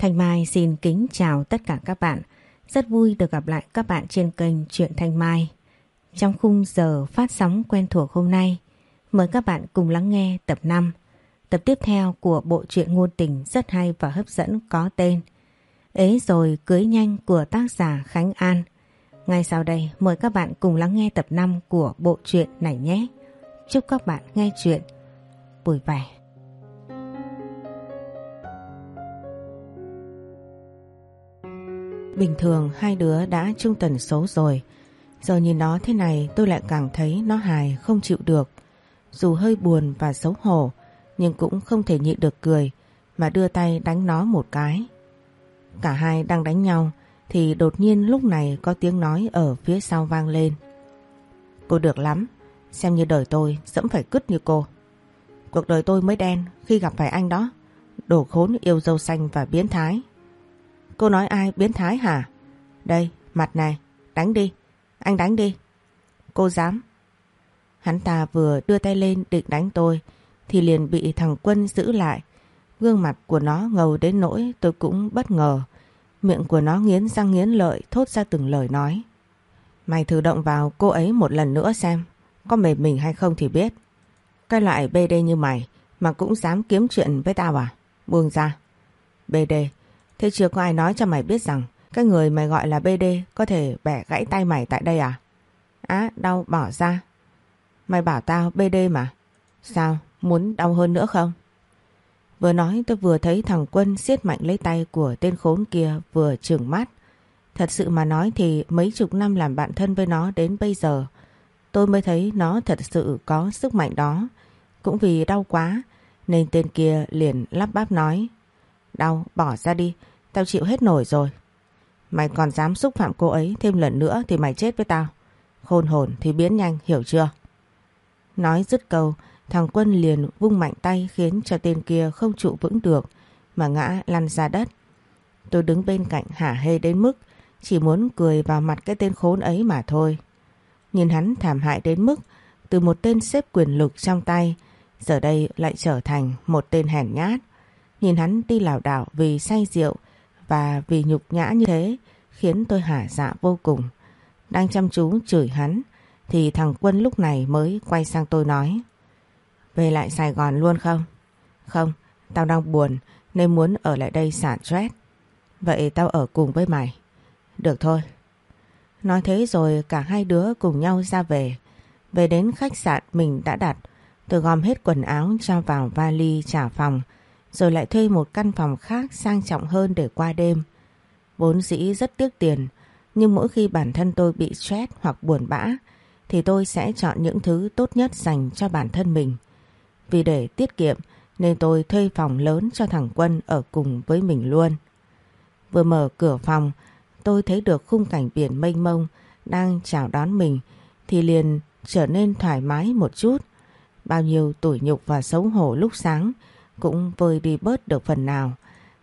Thanh Mai xin kính chào tất cả các bạn. Rất vui được gặp lại các bạn trên kênh Truyện Thanh Mai. Trong khung giờ phát sóng quen thuộc hôm nay, mời các bạn cùng lắng nghe tập 5, tập tiếp theo của bộ truyện ngôn tình rất hay và hấp dẫn có tên Ế rồi cưới nhanh của tác giả Khánh An. Ngay sau đây mời các bạn cùng lắng nghe tập 5 của bộ truyện này nhé. Chúc các bạn nghe chuyện vui vẻ. Bình thường hai đứa đã chung tần số rồi. Giờ nhìn nó thế này tôi lại càng thấy nó hài không chịu được. Dù hơi buồn và xấu hổ nhưng cũng không thể nhịn được cười mà đưa tay đánh nó một cái. Cả hai đang đánh nhau thì đột nhiên lúc này có tiếng nói ở phía sau vang lên. Cô được lắm, xem như đời tôi dẫm phải cứt như cô. Cuộc đời tôi mới đen khi gặp phải anh đó. đổ khốn yêu dâu xanh và biến thái. Cô nói ai biến thái hả? Đây, mặt này, đánh đi. Anh đánh đi. Cô dám. Hắn ta vừa đưa tay lên định đánh tôi thì liền bị thằng Quân giữ lại. Gương mặt của nó ngầu đến nỗi tôi cũng bất ngờ. Miệng của nó nghiến răng nghiến lợi thốt ra từng lời nói. Mày thử động vào cô ấy một lần nữa xem. Có mềm mình hay không thì biết. Cái loại BD như mày mà cũng dám kiếm chuyện với tao à? Buông ra. BD, thế chưa có ai nói cho mày biết rằng cái người mày gọi là BD có thể bẻ gãy tay mày tại đây à? Á, đau bỏ ra. Mày bảo tao BD mà. Sao, muốn đau hơn nữa không? Vừa nói tôi vừa thấy thằng Quân siết mạnh lấy tay của tên khốn kia vừa trừng mắt. Thật sự mà nói thì mấy chục năm làm bạn thân với nó đến bây giờ tôi mới thấy nó thật sự có sức mạnh đó. Cũng vì đau quá nên tên kia liền lắp bắp nói Đau, bỏ ra đi, tao chịu hết nổi rồi. Mày còn dám xúc phạm cô ấy thêm lần nữa thì mày chết với tao. Khôn hồn thì biến nhanh, hiểu chưa? Nói dứt câu, thằng Quân liền vung mạnh tay khiến cho tên kia không trụ vững được mà ngã lăn ra đất. Tôi đứng bên cạnh hả hê đến mức chỉ muốn cười vào mặt cái tên khốn ấy mà thôi. Nhìn hắn thảm hại đến mức từ một tên xếp quyền lực trong tay giờ đây lại trở thành một tên hèn nhát. Nhìn hắn đi lảo đảo vì say rượu và vì nhục nhã như thế khiến tôi hả dạ vô cùng. Đang chăm chú chửi hắn thì thằng Quân lúc này mới quay sang tôi nói Về lại Sài Gòn luôn không? Không, tao đang buồn nên muốn ở lại đây xả stress. Vậy tao ở cùng với mày. Được thôi. Nói thế rồi cả hai đứa cùng nhau ra về. Về đến khách sạn mình đã đặt, tôi gom hết quần áo cho vào vali trả phòng, rồi lại thuê một căn phòng khác sang trọng hơn để qua đêm. Vốn dĩ rất tiếc tiền, nhưng mỗi khi bản thân tôi bị stress hoặc buồn bã, thì tôi sẽ chọn những thứ tốt nhất dành cho bản thân mình. Vì để tiết kiệm nên tôi thuê phòng lớn cho thằng Quân ở cùng với mình luôn. Vừa mở cửa phòng, tôi thấy được khung cảnh biển mênh mông đang chào đón mình thì liền trở nên thoải mái một chút. Bao nhiêu tủi nhục và xấu hổ lúc sáng cũng vơi đi bớt được phần nào.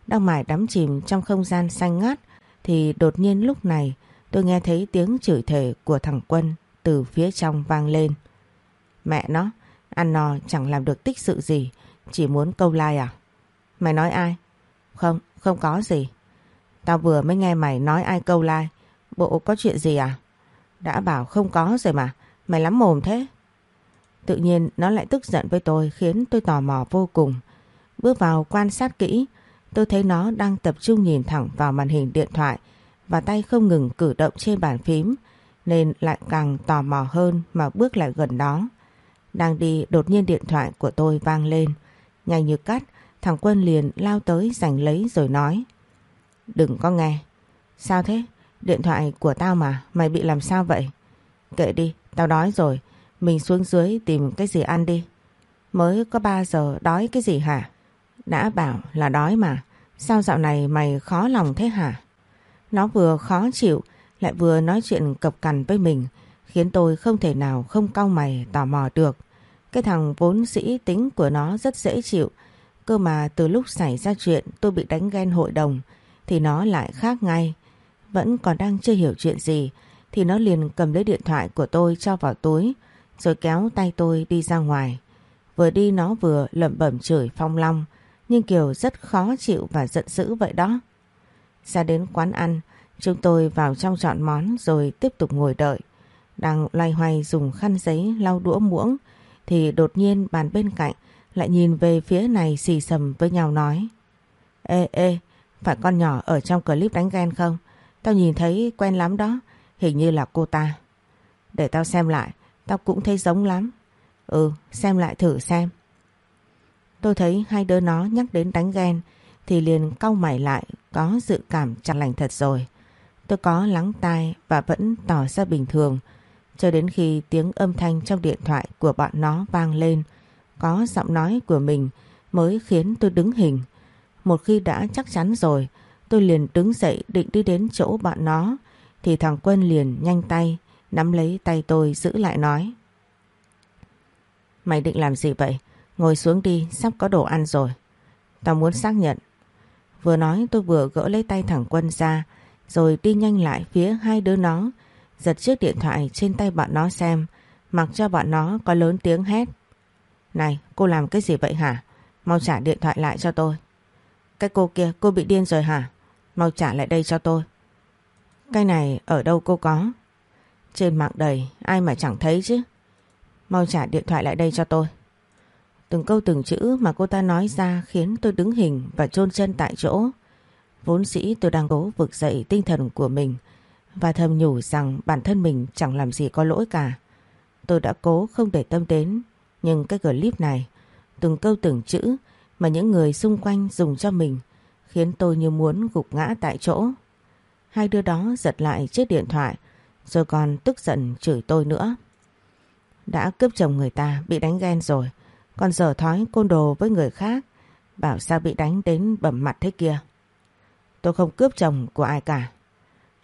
Đang mải đắm chìm trong không gian xanh ngát thì đột nhiên lúc này tôi nghe thấy tiếng chửi thề của thằng Quân từ phía trong vang lên. Mẹ nó, ăn no chẳng làm được tích sự gì, chỉ muốn câu like à? Mày nói ai? Không, không có gì. Tao vừa mới nghe mày nói ai câu like, bộ có chuyện gì à? Đã bảo không có rồi mà, mày lắm mồm thế. Tự nhiên nó lại tức giận với tôi khiến tôi tò mò vô cùng. Bước vào quan sát kỹ, tôi thấy nó đang tập trung nhìn thẳng vào màn hình điện thoại và tay không ngừng cử động trên bàn phím nên lại càng tò mò hơn mà bước lại gần đó. Đang đi đột nhiên điện thoại của tôi vang lên. Nhanh như cắt, thằng Quân liền lao tới giành lấy rồi nói. Đừng có nghe. Sao thế? Điện thoại của tao mà, mày bị làm sao vậy? Kệ đi, tao đói rồi. Mình xuống dưới tìm cái gì ăn đi. Mới có 3 giờ đói cái gì hả? Đã bảo là đói mà. Sao dạo này mày khó lòng thế hả? Nó vừa khó chịu, lại vừa nói chuyện cập cằn với mình, khiến tôi không thể nào không cau mày, tò mò được. Cái thằng vốn sĩ tính của nó rất dễ chịu cơ mà từ lúc xảy ra chuyện tôi bị đánh ghen hội đồng, thì nó lại khác ngay. Vẫn còn đang chưa hiểu chuyện gì, thì nó liền cầm lấy điện thoại của tôi cho vào túi, rồi kéo tay tôi đi ra ngoài. Vừa đi nó vừa lẩm bẩm chửi Phong Long nhưng Kiều rất khó chịu và giận dữ vậy đó. Ra đến quán ăn, chúng tôi vào trong chọn món rồi tiếp tục ngồi đợi. Đang loay hoay dùng khăn giấy lau đũa muỗng thì đột nhiên bàn bên cạnh lại nhìn về phía này xì sầm với nhau nói. Ê ê, phải con nhỏ ở trong clip đánh ghen không? Tao nhìn thấy quen lắm đó, hình như là cô ta. Để tao xem lại, tao cũng thấy giống lắm. Ừ, xem lại thử xem. Tôi thấy hai đứa nó nhắc đến đánh ghen, thì liền cau mày lại, có dự cảm chẳng lành thật rồi. Tôi có lắng tai và vẫn tỏ ra bình thường, cho đến khi tiếng âm thanh trong điện thoại của bọn nó vang lên có giọng nói của mình mới khiến tôi đứng hình. Một khi đã chắc chắn rồi, tôi liền đứng dậy định đi đến chỗ bọn nó, thì thằng Quân liền nhanh tay nắm lấy tay tôi giữ lại nói. Mày định làm gì vậy? Ngồi xuống đi, sắp có đồ ăn rồi. Tao muốn xác nhận. Vừa nói tôi vừa gỡ lấy tay thẳng Quân ra, rồi đi nhanh lại phía hai đứa nó, giật chiếc điện thoại trên tay bọn nó xem, mặc cho bọn nó có lớn tiếng hét. Này, cô làm cái gì vậy hả? Mau trả điện thoại lại cho tôi. Cái cô kia, cô bị điên rồi hả? Mau trả lại đây cho tôi. Cái này ở đâu cô có? Trên mạng đầy, ai mà chẳng thấy chứ. Mau trả điện thoại lại đây cho tôi. Từng câu từng chữ mà cô ta nói ra khiến tôi đứng hình và chôn chân tại chỗ. Vốn dĩ tôi đang cố vực dậy tinh thần của mình và thầm nhủ rằng bản thân mình chẳng làm gì có lỗi cả. Tôi đã cố không để tâm đến, nhưng cái clip này, từng câu từng chữ mà những người xung quanh dùng cho mình khiến tôi như muốn gục ngã tại chỗ. Hai đứa đó giật lại chiếc điện thoại rồi còn tức giận chửi tôi nữa. Đã cướp chồng người ta bị đánh ghen rồi còn dở thói côn đồ với người khác. Bảo sao bị đánh đến bầm mặt thế kia. Tôi không cướp chồng của ai cả.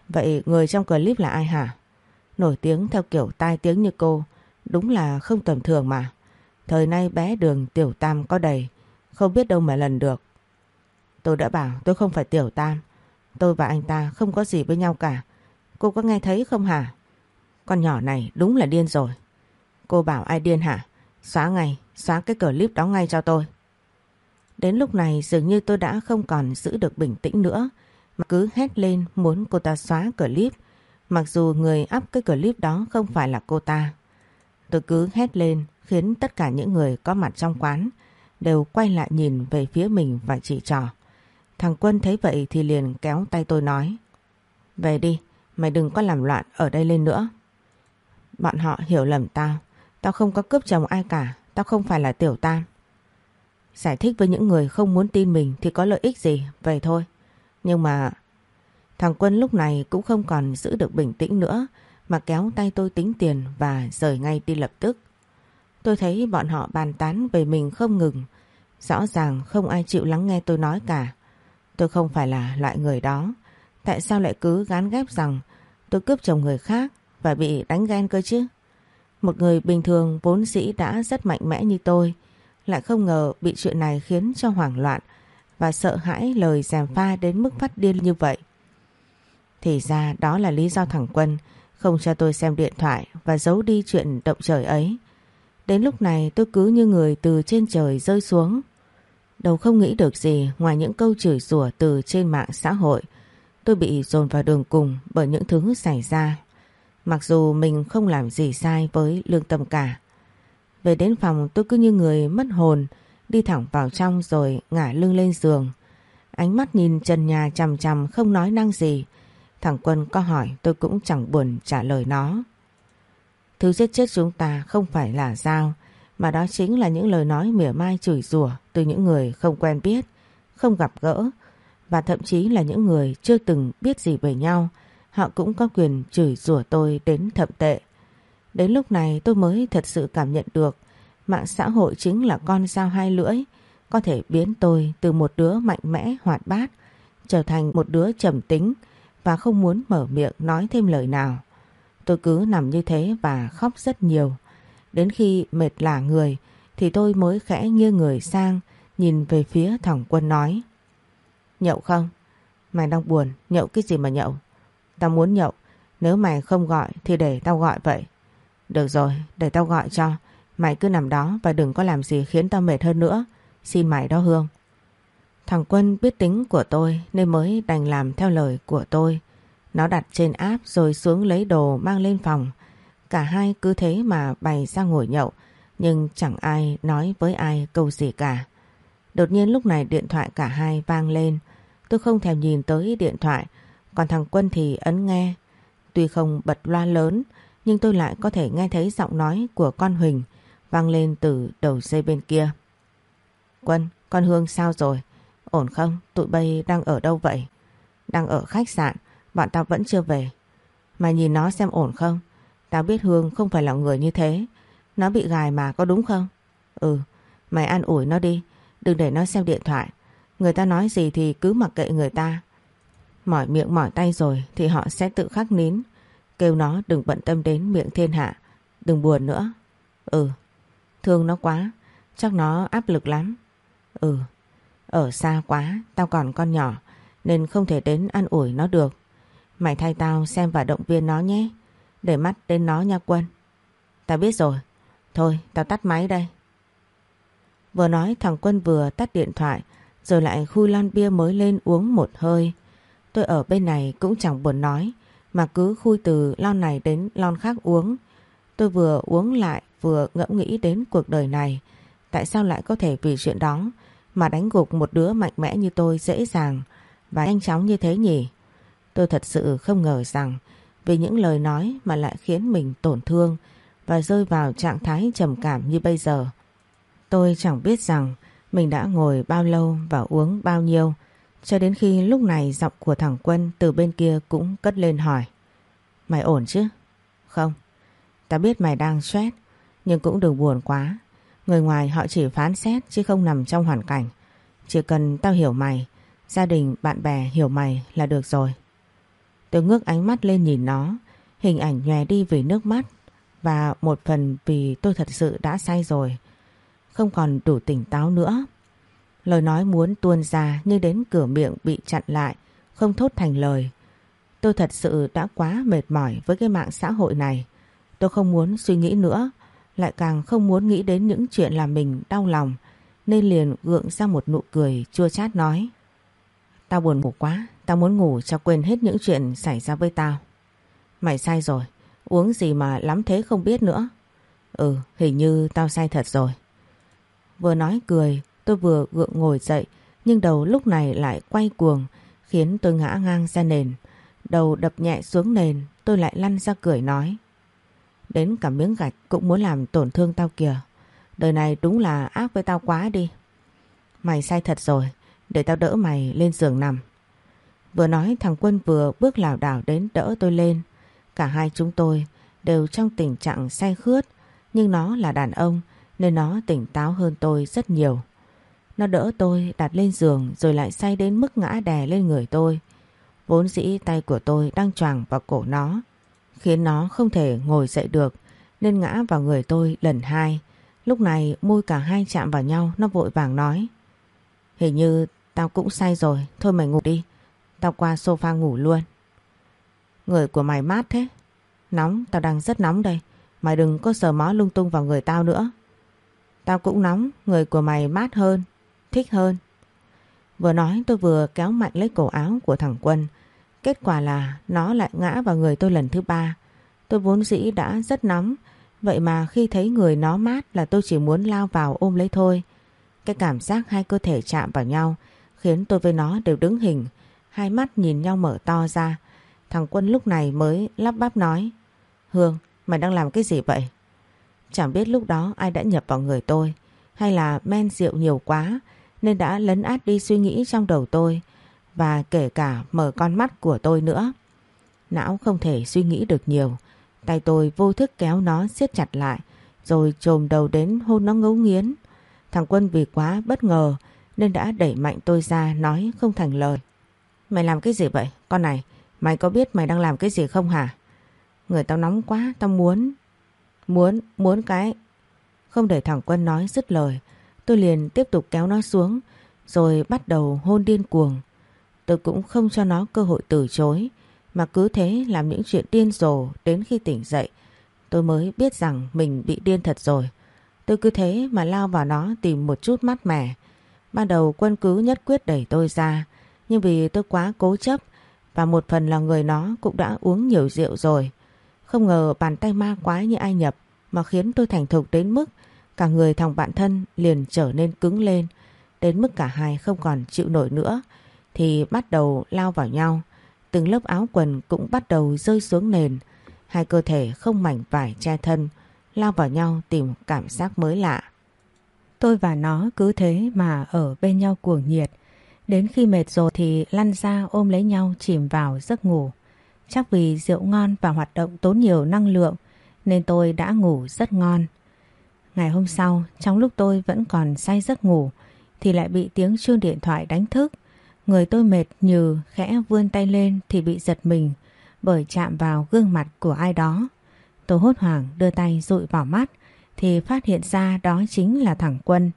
Vậy người trong clip là ai hả? Nổi tiếng theo kiểu tai tiếng như cô. Đúng là không tầm thường mà. Thời nay bé đường tiểu tam có đầy. Không biết đâu mà lần được. Tôi đã bảo tôi không phải tiểu tam. Tôi và anh ta không có gì với nhau cả. Cô có nghe thấy không hả? Con nhỏ này đúng là điên rồi. Cô bảo ai điên hả? Xóa ngay, xóa cái clip đó ngay cho tôi. Đến lúc này dường như tôi đã không còn giữ được bình tĩnh nữa mà cứ hét lên muốn cô ta xóa clip mặc dù người up cái clip đó không phải là cô ta. Tôi cứ hét lên khiến tất cả những người có mặt trong quán đều quay lại nhìn về phía mình và chỉ trò. Thằng Quân thấy vậy thì liền kéo tay tôi nói Về đi, mày đừng có làm loạn ở đây lên nữa. Bọn họ hiểu lầm tao. Tao không có cướp chồng ai cả, tao không phải là tiểu tam. Giải thích với những người không muốn tin mình thì có lợi ích gì, vậy thôi. Nhưng mà thằng Quân lúc này cũng không còn giữ được bình tĩnh nữa mà kéo tay tôi tính tiền và rời ngay đi lập tức. Tôi thấy bọn họ bàn tán về mình không ngừng. Rõ ràng không ai chịu lắng nghe tôi nói cả. Tôi không phải là loại người đó. Tại sao lại cứ gán ghép rằng tôi cướp chồng người khác và bị đánh ghen cơ chứ? Một người bình thường vốn dĩ đã rất mạnh mẽ như tôi, lại không ngờ bị chuyện này khiến cho hoảng loạn và sợ hãi lời gièm pha đến mức phát điên như vậy. Thì ra đó là lý do thẳng Quân không cho tôi xem điện thoại và giấu đi chuyện động trời ấy. Đến lúc này tôi cứ như người từ trên trời rơi xuống. Đầu không nghĩ được gì ngoài những câu chửi rủa từ trên mạng xã hội. Tôi bị dồn vào đường cùng bởi những thứ xảy ra Mặc dù mình không làm gì sai với lương tâm cả. Về đến phòng tôi cứ như người mất hồn, đi thẳng vào trong rồi ngả lưng lên giường. Ánh mắt nhìn trần nhà chằm chằm không nói năng gì. Thằng Quân có hỏi tôi cũng chẳng buồn trả lời nó. Thứ giết chết chúng ta không phải là dao, mà đó chính là những lời nói mỉa mai chửi rủa từ những người không quen biết, không gặp gỡ, và thậm chí là những người chưa từng biết gì về nhau, họ cũng có quyền chửi rủa tôi đến thậm tệ. Đến lúc này tôi mới thật sự cảm nhận được mạng xã hội chính là con dao hai lưỡi, có thể biến tôi từ một đứa mạnh mẽ hoạt bát trở thành một đứa trầm tính và không muốn mở miệng nói thêm lời nào. Tôi cứ nằm như thế và khóc rất nhiều. Đến khi mệt lả người thì tôi mới khẽ nghiêng người sang nhìn về phía thằng quân nói. Nhậu không? Mày đang buồn, nhậu cái gì mà nhậu? Tao muốn nhậu Nếu mày không gọi thì để tao gọi vậy Được rồi, để tao gọi cho Mày cứ nằm đó và đừng có làm gì khiến tao mệt hơn nữa Xin mày đó Hương Thằng Quân biết tính của tôi nên mới đành làm theo lời của tôi. Nó đặt trên áp rồi xuống lấy đồ mang lên phòng. Cả hai cứ thế mà bày ra ngồi nhậu, nhưng chẳng ai nói với ai câu gì cả. Đột nhiên lúc này điện thoại cả hai vang lên. Tôi không thèm nhìn tới điện thoại còn thằng Quân thì ấn nghe. Tuy không bật loa lớn nhưng tôi lại có thể nghe thấy giọng nói của con Huỳnh vang lên từ đầu dây bên kia. Quân, con Hương sao rồi? Ổn không? Tụi bay đang ở đâu vậy? Đang ở khách sạn, bọn tao vẫn chưa về. Mày nhìn nó xem ổn không? Tao biết Hương không phải là người như thế. Nó bị gài mà có đúng không? Ừ, mày an ủi nó đi. Đừng để nó xem điện thoại. Người ta nói gì thì cứ mặc kệ người ta. Mỏi miệng mỏi tay rồi thì họ sẽ tự khắc nín. Kêu nó đừng bận tâm đến miệng thiên hạ. Đừng buồn nữa. Ừ, thương nó quá. Chắc nó áp lực lắm. Ừ, ở xa quá, tao còn con nhỏ nên không thể đến ăn ủi nó được. Mày thay tao xem và động viên nó nhé. Để mắt đến nó nha Quân. Tao biết rồi. Thôi, tao tắt máy đây. Vừa nói thằng Quân vừa tắt điện thoại rồi lại khui lon bia mới lên uống một hơi. Tôi ở bên này cũng chẳng buồn nói, mà cứ khui từ lon này đến lon khác uống. Tôi vừa uống lại, vừa ngẫm nghĩ đến cuộc đời này. Tại sao lại có thể vì chuyện đó mà đánh gục một đứa mạnh mẽ như tôi dễ dàng và nhanh chóng như thế nhỉ? Tôi thật sự không ngờ rằng vì những lời nói mà lại khiến mình tổn thương và rơi vào trạng thái trầm cảm như bây giờ. Tôi chẳng biết rằng mình đã ngồi bao lâu và uống bao nhiêu cho đến khi lúc này giọng của thằng Quân từ bên kia cũng cất lên hỏi. Mày ổn chứ? Không. tao biết mày đang stress nhưng cũng đừng buồn quá. Người ngoài họ chỉ phán xét chứ không nằm trong hoàn cảnh. Chỉ cần tao hiểu mày, gia đình, bạn bè hiểu mày là được rồi. Tôi ngước ánh mắt lên nhìn nó, hình ảnh nhòe đi vì nước mắt và một phần vì tôi thật sự đã sai rồi. Không còn đủ tỉnh táo nữa. Lời nói muốn tuôn ra nhưng đến cửa miệng bị chặn lại, không thốt thành lời. Tôi thật sự đã quá mệt mỏi với cái mạng xã hội này. Tôi không muốn suy nghĩ nữa lại càng không muốn nghĩ đến những chuyện làm mình đau lòng nên liền gượng ra một nụ cười chua chát nói Tao buồn ngủ quá, tao muốn ngủ cho quên hết những chuyện xảy ra với tao. Mày sai rồi, uống gì mà lắm thế không biết nữa. Ừ, hình như tao sai thật rồi. Vừa nói cười, tôi vừa gượng ngồi dậy nhưng đầu lúc này lại quay cuồng khiến tôi ngã ngang ra nền. Đầu đập nhẹ xuống nền, tôi lại lăn ra cười nói. Đến cả miếng gạch cũng muốn làm tổn thương tao kìa. Đời này đúng là ác với tao quá đi. Mày sai thật rồi, để tao đỡ mày lên giường nằm. Vừa nói thằng Quân vừa bước lảo đảo đến đỡ tôi lên. Cả hai chúng tôi đều trong tình trạng say khướt, nhưng nó là đàn ông nên nó tỉnh táo hơn tôi rất nhiều. Nó đỡ tôi đặt lên giường rồi lại say đến mức ngã đè lên người tôi. Vốn dĩ tay của tôi đang choàng vào cổ nó khiến nó không thể ngồi dậy được nên ngã vào người tôi lần hai. Lúc này môi cả hai chạm vào nhau nó vội vàng nói Hình như tao cũng say rồi, thôi mày ngủ đi, tao qua sofa ngủ luôn. Người của mày mát thế, nóng, tao đang rất nóng đây, mày đừng có sờ mó lung tung vào người tao nữa. Tao cũng nóng, người của mày mát hơn, thích hơn. Vừa nói tôi vừa kéo mạnh lấy cổ áo của thằng Quân, Kết quả là nó lại ngã vào người tôi lần thứ ba. Tôi vốn dĩ đã rất nóng, vậy mà khi thấy người nó mát là tôi chỉ muốn lao vào ôm lấy thôi. Cái cảm giác hai cơ thể chạm vào nhau khiến tôi với nó đều đứng hình, hai mắt nhìn nhau mở to ra. Thằng Quân lúc này mới lắp bắp nói Hương, mày đang làm cái gì vậy? Chẳng biết lúc đó ai đã nhập vào người tôi hay là men rượu nhiều quá nên đã lấn át đi suy nghĩ trong đầu tôi và kể cả mở con mắt của tôi nữa. Não không thể suy nghĩ được nhiều, tay tôi vô thức kéo nó siết chặt lại rồi trồm đầu đến hôn nó ngấu nghiến. Thằng Quân vì quá bất ngờ nên đã đẩy mạnh tôi ra nói không thành lời. Mày làm cái gì vậy? Con này, mày có biết mày đang làm cái gì không hả? Người tao nóng quá, tao muốn... Muốn, muốn cái... Không để thằng Quân nói dứt lời, tôi liền tiếp tục kéo nó xuống rồi bắt đầu hôn điên cuồng. Tôi cũng không cho nó cơ hội từ chối mà cứ thế làm những chuyện điên rồ đến khi tỉnh dậy. Tôi mới biết rằng mình bị điên thật rồi. Tôi cứ thế mà lao vào nó tìm một chút mát mẻ. Ban đầu quân cứ nhất quyết đẩy tôi ra, nhưng vì tôi quá cố chấp và một phần là người nó cũng đã uống nhiều rượu rồi. Không ngờ bàn tay ma quái như ai nhập mà khiến tôi thành thục đến mức cả người thằng bạn thân liền trở nên cứng lên, đến mức cả hai không còn chịu nổi nữa thì bắt đầu lao vào nhau. Từng lớp áo quần cũng bắt đầu rơi xuống nền, hai cơ thể không mảnh vải che thân, lao vào nhau tìm cảm giác mới lạ. Tôi và nó cứ thế mà ở bên nhau cuồng nhiệt. Đến khi mệt rồi thì lăn ra ôm lấy nhau chìm vào giấc ngủ. Chắc vì rượu ngon và hoạt động tốn nhiều năng lượng nên tôi đã ngủ rất ngon. Ngày hôm sau, trong lúc tôi vẫn còn say giấc ngủ thì lại bị tiếng chuông điện thoại đánh thức. Người tôi mệt như khẽ vươn tay lên thì bị giật mình bởi chạm vào gương mặt của ai đó. Tôi hốt hoảng đưa tay dụi vào mắt thì phát hiện ra đó chính là thằng Quân.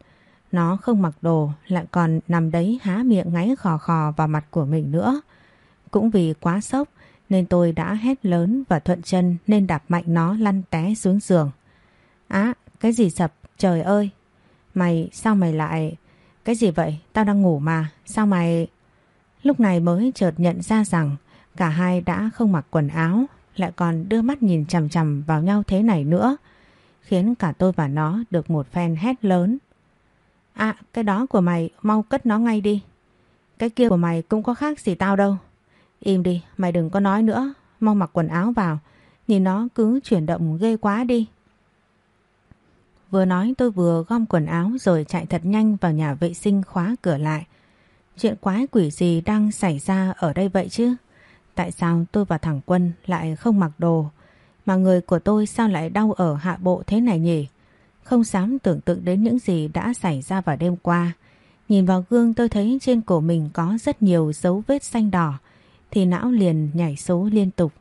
Nó không mặc đồ lại còn nằm đấy há miệng ngáy khò khò vào mặt của mình nữa. Cũng vì quá sốc nên tôi đã hét lớn và thuận chân nên đạp mạnh nó lăn té xuống giường. Á, cái gì sập, trời ơi! Mày, sao mày lại... Cái gì vậy? Tao đang ngủ mà, sao mày... Lúc này mới chợt nhận ra rằng cả hai đã không mặc quần áo, lại còn đưa mắt nhìn chằm chằm vào nhau thế này nữa, khiến cả tôi và nó được một phen hét lớn. À, cái đó của mày mau cất nó ngay đi. Cái kia của mày cũng có khác gì tao đâu. Im đi, mày đừng có nói nữa, mau mặc quần áo vào, nhìn nó cứ chuyển động ghê quá đi. Vừa nói tôi vừa gom quần áo rồi chạy thật nhanh vào nhà vệ sinh khóa cửa lại. Chuyện quái quỷ gì đang xảy ra ở đây vậy chứ? Tại sao tôi và thằng Quân lại không mặc đồ? Mà người của tôi sao lại đau ở hạ bộ thế này nhỉ? Không dám tưởng tượng đến những gì đã xảy ra vào đêm qua. Nhìn vào gương tôi thấy trên cổ mình có rất nhiều dấu vết xanh đỏ. Thì não liền nhảy số liên tục.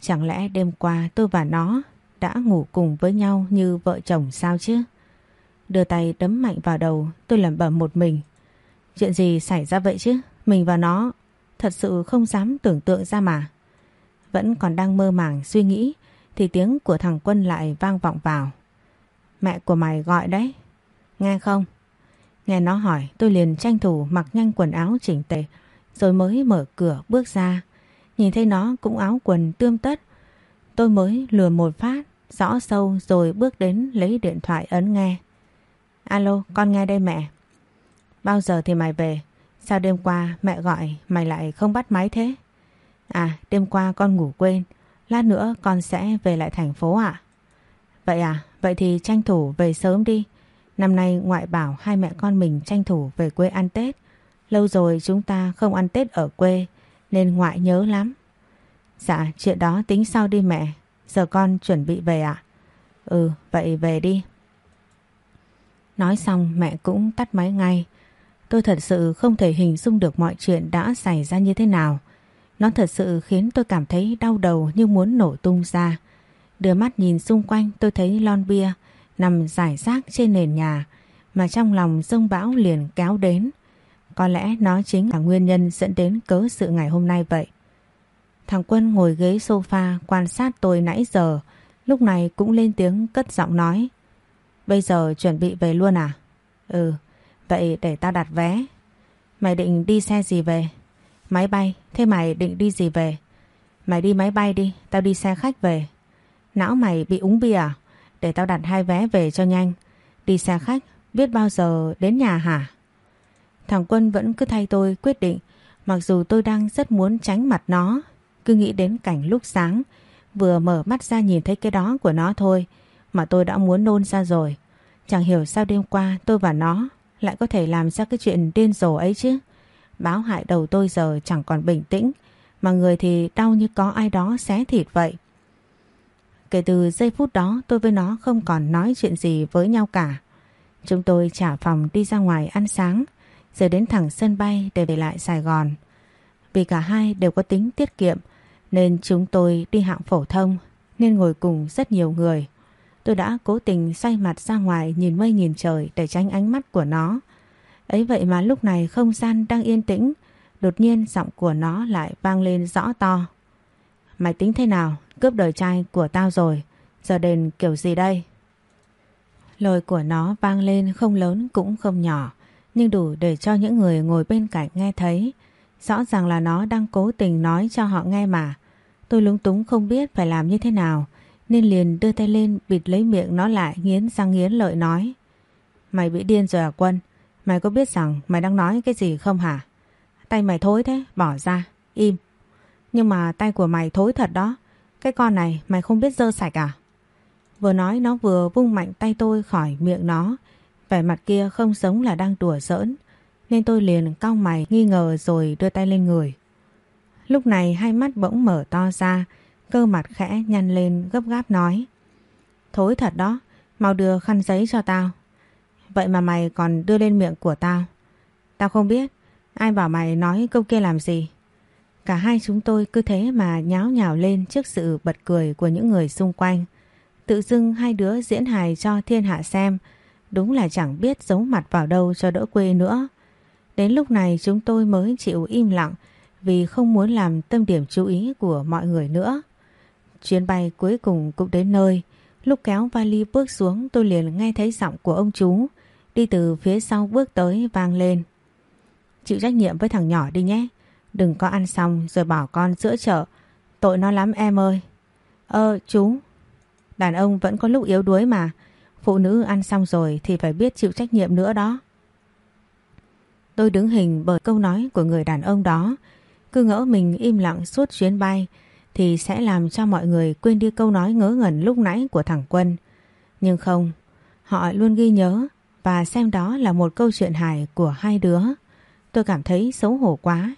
Chẳng lẽ đêm qua tôi và nó đã ngủ cùng với nhau như vợ chồng sao chứ? Đưa tay đấm mạnh vào đầu tôi lẩm bẩm một mình. Chuyện gì xảy ra vậy chứ? Mình và nó thật sự không dám tưởng tượng ra mà. Vẫn còn đang mơ màng suy nghĩ thì tiếng của thằng Quân lại vang vọng vào. Mẹ của mày gọi đấy. Nghe không? Nghe nó hỏi tôi liền tranh thủ mặc nhanh quần áo chỉnh tề rồi mới mở cửa bước ra. Nhìn thấy nó cũng áo quần tươm tất. Tôi mới lừa một phát, rõ sâu rồi bước đến lấy điện thoại ấn nghe. Alo, con nghe đây mẹ. Bao giờ thì mày về? Sao đêm qua mẹ gọi mày lại không bắt máy thế? À, đêm qua con ngủ quên. Lát nữa con sẽ về lại thành phố ạ. Vậy à, vậy thì tranh thủ về sớm đi. Năm nay ngoại bảo hai mẹ con mình tranh thủ về quê ăn Tết. Lâu rồi chúng ta không ăn Tết ở quê nên ngoại nhớ lắm. Dạ, chuyện đó tính sau đi mẹ. Giờ con chuẩn bị về ạ. Ừ, vậy về đi. Nói xong mẹ cũng tắt máy ngay. Tôi thật sự không thể hình dung được mọi chuyện đã xảy ra như thế nào. Nó thật sự khiến tôi cảm thấy đau đầu như muốn nổ tung ra. Đưa mắt nhìn xung quanh tôi thấy lon bia nằm rải rác trên nền nhà mà trong lòng sông bão liền kéo đến. Có lẽ nó chính là nguyên nhân dẫn đến cớ sự ngày hôm nay vậy. Thằng Quân ngồi ghế sofa quan sát tôi nãy giờ, lúc này cũng lên tiếng cất giọng nói. Bây giờ chuẩn bị về luôn à? Ừ, vậy để tao đặt vé. Mày định đi xe gì về? Máy bay, thế mày định đi gì về? Mày đi máy bay đi, tao đi xe khách về. Não mày bị uống bia à? Để tao đặt hai vé về cho nhanh. Đi xe khách, biết bao giờ đến nhà hả? Thằng Quân vẫn cứ thay tôi quyết định, mặc dù tôi đang rất muốn tránh mặt nó. Cứ nghĩ đến cảnh lúc sáng, vừa mở mắt ra nhìn thấy cái đó của nó thôi, mà tôi đã muốn nôn ra rồi. Chẳng hiểu sao đêm qua tôi và nó lại có thể làm ra cái chuyện điên rồ ấy chứ. Báo hại đầu tôi giờ chẳng còn bình tĩnh, mà người thì đau như có ai đó xé thịt vậy. Kể từ giây phút đó tôi với nó không còn nói chuyện gì với nhau cả. Chúng tôi trả phòng đi ra ngoài ăn sáng, rồi đến thẳng sân bay để về lại Sài Gòn. Vì cả hai đều có tính tiết kiệm nên chúng tôi đi hạng phổ thông nên ngồi cùng rất nhiều người. Tôi đã cố tình xoay mặt ra ngoài nhìn mây nhìn trời để tránh ánh mắt của nó. Ấy vậy mà lúc này không gian đang yên tĩnh, đột nhiên giọng của nó lại vang lên rõ to. Mày tính thế nào? Cướp đời trai của tao rồi, giờ đền kiểu gì đây? Lời của nó vang lên không lớn cũng không nhỏ, nhưng đủ để cho những người ngồi bên cạnh nghe thấy. Rõ ràng là nó đang cố tình nói cho họ nghe mà. Tôi lúng túng không biết phải làm như thế nào nên liền đưa tay lên bịt lấy miệng nó lại nghiến răng nghiến lợi nói. Mày bị điên rồi à Quân? Mày có biết rằng mày đang nói cái gì không hả? Tay mày thối thế, bỏ ra, im. Nhưng mà tay của mày thối thật đó. Cái con này mày không biết dơ sạch à? Vừa nói nó vừa vung mạnh tay tôi khỏi miệng nó. Vẻ mặt kia không giống là đang đùa giỡn. Nên tôi liền cong mày nghi ngờ rồi đưa tay lên người. Lúc này hai mắt bỗng mở to ra, cơ mặt khẽ nhăn lên gấp gáp nói. Thối thật đó, mau đưa khăn giấy cho tao. Vậy mà mày còn đưa lên miệng của tao. Tao không biết, ai bảo mày nói câu kia làm gì. Cả hai chúng tôi cứ thế mà nháo nhào lên trước sự bật cười của những người xung quanh. Tự dưng hai đứa diễn hài cho thiên hạ xem, đúng là chẳng biết giấu mặt vào đâu cho đỡ quê nữa. Đến lúc này chúng tôi mới chịu im lặng vì không muốn làm tâm điểm chú ý của mọi người nữa. Chuyến bay cuối cùng cũng đến nơi. Lúc kéo vali bước xuống, tôi liền nghe thấy giọng của ông chú, đi từ phía sau bước tới vang lên. Chịu trách nhiệm với thằng nhỏ đi nhé. Đừng có ăn xong rồi bỏ con giữa chợ. Tội nó lắm em ơi. Ơ chú. Đàn ông vẫn có lúc yếu đuối mà. Phụ nữ ăn xong rồi thì phải biết chịu trách nhiệm nữa đó. Tôi đứng hình bởi câu nói của người đàn ông đó. Cứ ngỡ mình im lặng suốt chuyến bay thì sẽ làm cho mọi người quên đi câu nói ngớ ngẩn lúc nãy của thằng Quân. Nhưng không, họ luôn ghi nhớ và xem đó là một câu chuyện hài của hai đứa. Tôi cảm thấy xấu hổ quá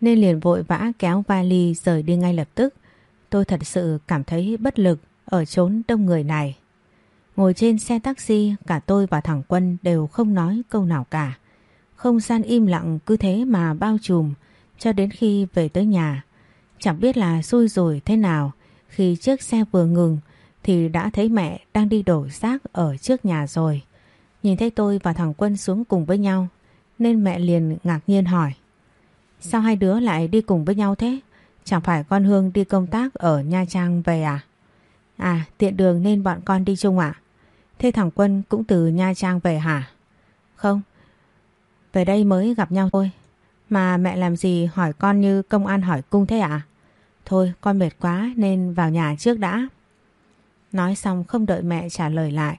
nên liền vội vã kéo vali rời đi ngay lập tức. Tôi thật sự cảm thấy bất lực ở chốn đông người này. Ngồi trên xe taxi, cả tôi và thằng Quân đều không nói câu nào cả. Không gian im lặng cứ thế mà bao trùm cho đến khi về tới nhà. Chẳng biết là xui rồi thế nào khi chiếc xe vừa ngừng thì đã thấy mẹ đang đi đổ rác ở trước nhà rồi. Nhìn thấy tôi và thằng Quân xuống cùng với nhau nên mẹ liền ngạc nhiên hỏi. Sao hai đứa lại đi cùng với nhau thế? Chẳng phải con Hương đi công tác ở Nha Trang về à? À tiện đường nên bọn con đi chung à? Thế thằng Quân cũng từ Nha Trang về hả? Không, về đây mới gặp nhau thôi. Mà mẹ làm gì hỏi con như công an hỏi cung thế ạ? Thôi, con mệt quá nên vào nhà trước đã. Nói xong không đợi mẹ trả lời lại,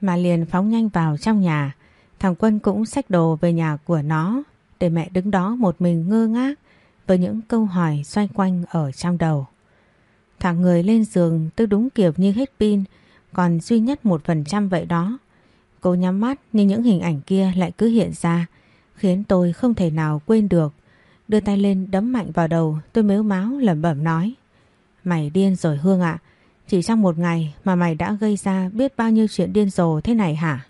mà liền phóng nhanh vào trong nhà. Thằng Quân cũng xách đồ về nhà của nó, để mẹ đứng đó một mình ngơ ngác với những câu hỏi xoay quanh ở trong đầu. Thằng người lên giường tư đúng kiểu như hết pin, còn duy nhất một phần trăm vậy đó. Cô nhắm mắt, nhưng những hình ảnh kia lại cứ hiện ra khiến tôi không thể nào quên được. Đưa tay lên đấm mạnh vào đầu, tôi mếu máu lẩm bẩm nói, Mày điên rồi Hương ạ. Chỉ trong một ngày mà mày đã gây ra biết bao nhiêu chuyện điên rồ thế này hả?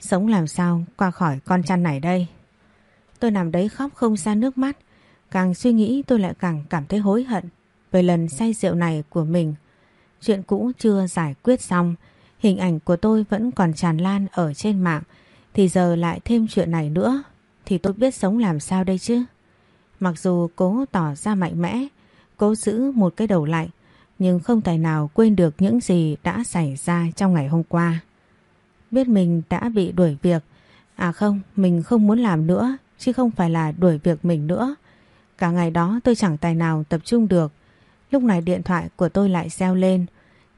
Sống làm sao qua khỏi con chăn này đây? Tôi nằm đấy khóc không ra nước mắt. Càng suy nghĩ tôi lại càng cảm thấy hối hận Về lần say rượu này của mình. Chuyện cũ chưa giải quyết xong, Hình ảnh của tôi vẫn còn tràn lan ở trên mạng. Thì giờ lại thêm chuyện này nữa Thì tôi biết sống làm sao đây chứ Mặc dù cố tỏ ra mạnh mẽ, cố giữ một cái đầu lạnh, nhưng không tài nào quên được những gì đã xảy ra trong ngày hôm qua. Biết mình đã bị đuổi việc, à không, mình không muốn làm nữa, chứ không phải là đuổi việc mình nữa. Cả ngày đó tôi chẳng tài nào tập trung được. Lúc này điện thoại của tôi lại reo lên,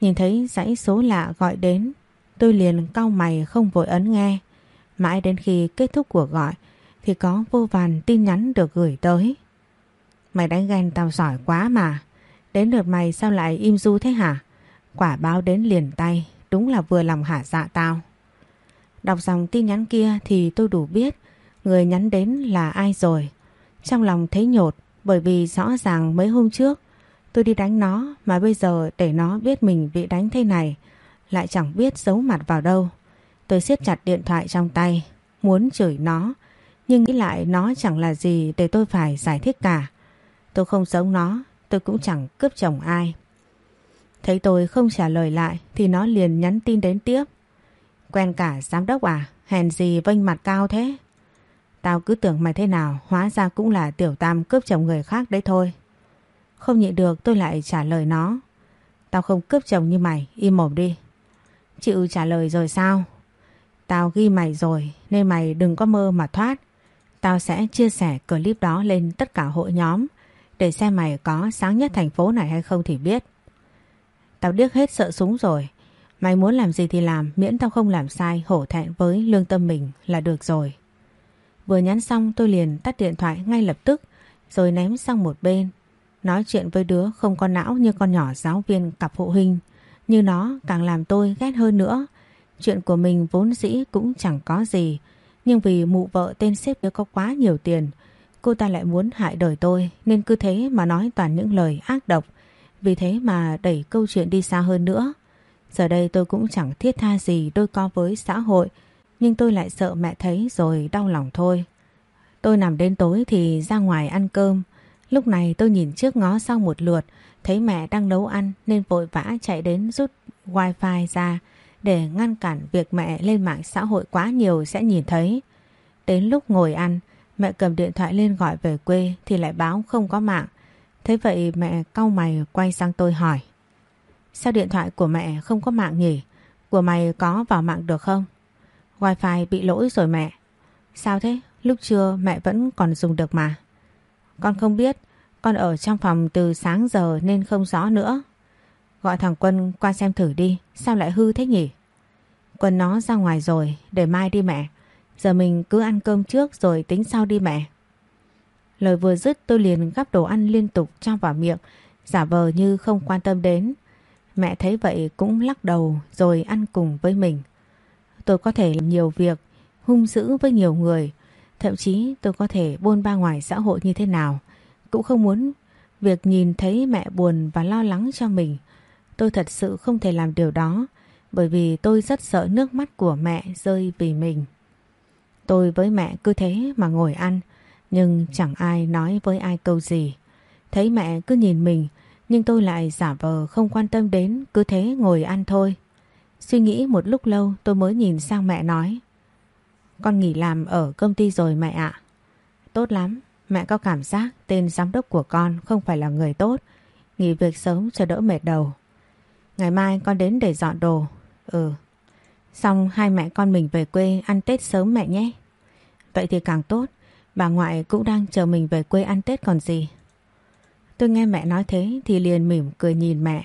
nhìn thấy dãy số lạ gọi đến. Tôi liền cau mày không vội ấn nghe. Mãi đến khi kết thúc cuộc gọi, thì có vô vàn tin nhắn được gửi tới. Mày đánh ghen tao giỏi quá mà. Đến lượt mày sao lại im du thế hả? Quả báo đến liền tay, đúng là vừa lòng hả dạ tao. Đọc dòng tin nhắn kia thì tôi đủ biết người nhắn đến là ai rồi. Trong lòng thấy nhột bởi vì rõ ràng mấy hôm trước tôi đi đánh nó mà bây giờ để nó biết mình bị đánh thế này lại chẳng biết giấu mặt vào đâu. Tôi siết chặt điện thoại trong tay, muốn chửi nó nhưng nghĩ lại nó chẳng là gì để tôi phải giải thích cả. Tôi không giống nó, tôi cũng chẳng cướp chồng ai. Thấy tôi không trả lời lại thì nó liền nhắn tin đến tiếp. Quen cả giám đốc à, hèn gì vênh mặt cao thế. Tao cứ tưởng mày thế nào, hóa ra cũng là tiểu tam cướp chồng người khác đấy thôi. Không nhịn được tôi lại trả lời nó. Tao không cướp chồng như mày, im mồm đi. Chịu trả lời rồi sao? Tao ghi mày rồi, nên mày đừng có mơ mà thoát. Tao sẽ chia sẻ clip đó lên tất cả hội nhóm, để xem mày có sáng nhất thành phố này hay không thì biết. Tao điếc hết sợ súng rồi. Mày muốn làm gì thì làm, miễn tao không làm sai, hổ thẹn với lương tâm mình là được rồi. Vừa nhắn xong, tôi liền tắt điện thoại ngay lập tức, rồi ném sang một bên. Nói chuyện với đứa không có não như con nhỏ giáo viên cặp phụ huynh. Như nó càng làm tôi ghét hơn nữa. Chuyện của mình vốn dĩ cũng chẳng có gì. Nhưng vì mụ vợ tên sếp kia có quá nhiều tiền. Cô ta lại muốn hại đời tôi nên cứ thế mà nói toàn những lời ác độc. Vì thế mà đẩy câu chuyện đi xa hơn nữa. Giờ đây tôi cũng chẳng thiết tha gì đôi co với xã hội. Nhưng tôi lại sợ mẹ thấy rồi đau lòng thôi. Tôi nằm đến tối thì ra ngoài ăn cơm. Lúc này tôi nhìn trước ngó sau một lượt, thấy mẹ đang nấu ăn nên vội vã chạy đến rút wifi ra để ngăn cản việc mẹ lên mạng xã hội quá nhiều sẽ nhìn thấy. Đến lúc ngồi ăn, mẹ cầm điện thoại lên gọi về quê thì lại báo không có mạng. Thế vậy mẹ cau mày quay sang tôi hỏi. Sao điện thoại của mẹ không có mạng nhỉ? Của mày có vào mạng được không? Wi-fi bị lỗi rồi mẹ. Sao thế? Lúc trưa mẹ vẫn còn dùng được mà. Con không biết, con ở trong phòng từ sáng giờ nên không rõ nữa. Gọi thằng Quân qua xem thử đi, sao lại hư thế nhỉ? Quân nó ra ngoài rồi, để mai đi mẹ. Giờ mình cứ ăn cơm trước rồi tính sau đi mẹ. Lời vừa dứt tôi liền gắp đồ ăn liên tục cho vào miệng, giả vờ như không quan tâm đến. Mẹ thấy vậy cũng lắc đầu rồi ăn cùng với mình. Tôi có thể làm nhiều việc, hung dữ với nhiều người, Thậm chí tôi có thể bôn ba ngoài xã hội như thế nào Cũng không muốn việc nhìn thấy mẹ buồn và lo lắng cho mình Tôi thật sự không thể làm điều đó Bởi vì tôi rất sợ nước mắt của mẹ rơi vì mình Tôi với mẹ cứ thế mà ngồi ăn Nhưng chẳng ai nói với ai câu gì Thấy mẹ cứ nhìn mình Nhưng tôi lại giả vờ không quan tâm đến Cứ thế ngồi ăn thôi Suy nghĩ một lúc lâu tôi mới nhìn sang mẹ nói con nghỉ làm ở công ty rồi mẹ ạ. Tốt lắm, mẹ có cảm giác tên giám đốc của con không phải là người tốt. Nghỉ việc sớm cho đỡ mệt đầu. Ngày mai con đến để dọn đồ. Ừ. Xong hai mẹ con mình về quê ăn Tết sớm mẹ nhé. Vậy thì càng tốt. Bà ngoại cũng đang chờ mình về quê ăn Tết còn gì. Tôi nghe mẹ nói thế thì liền mỉm cười nhìn mẹ.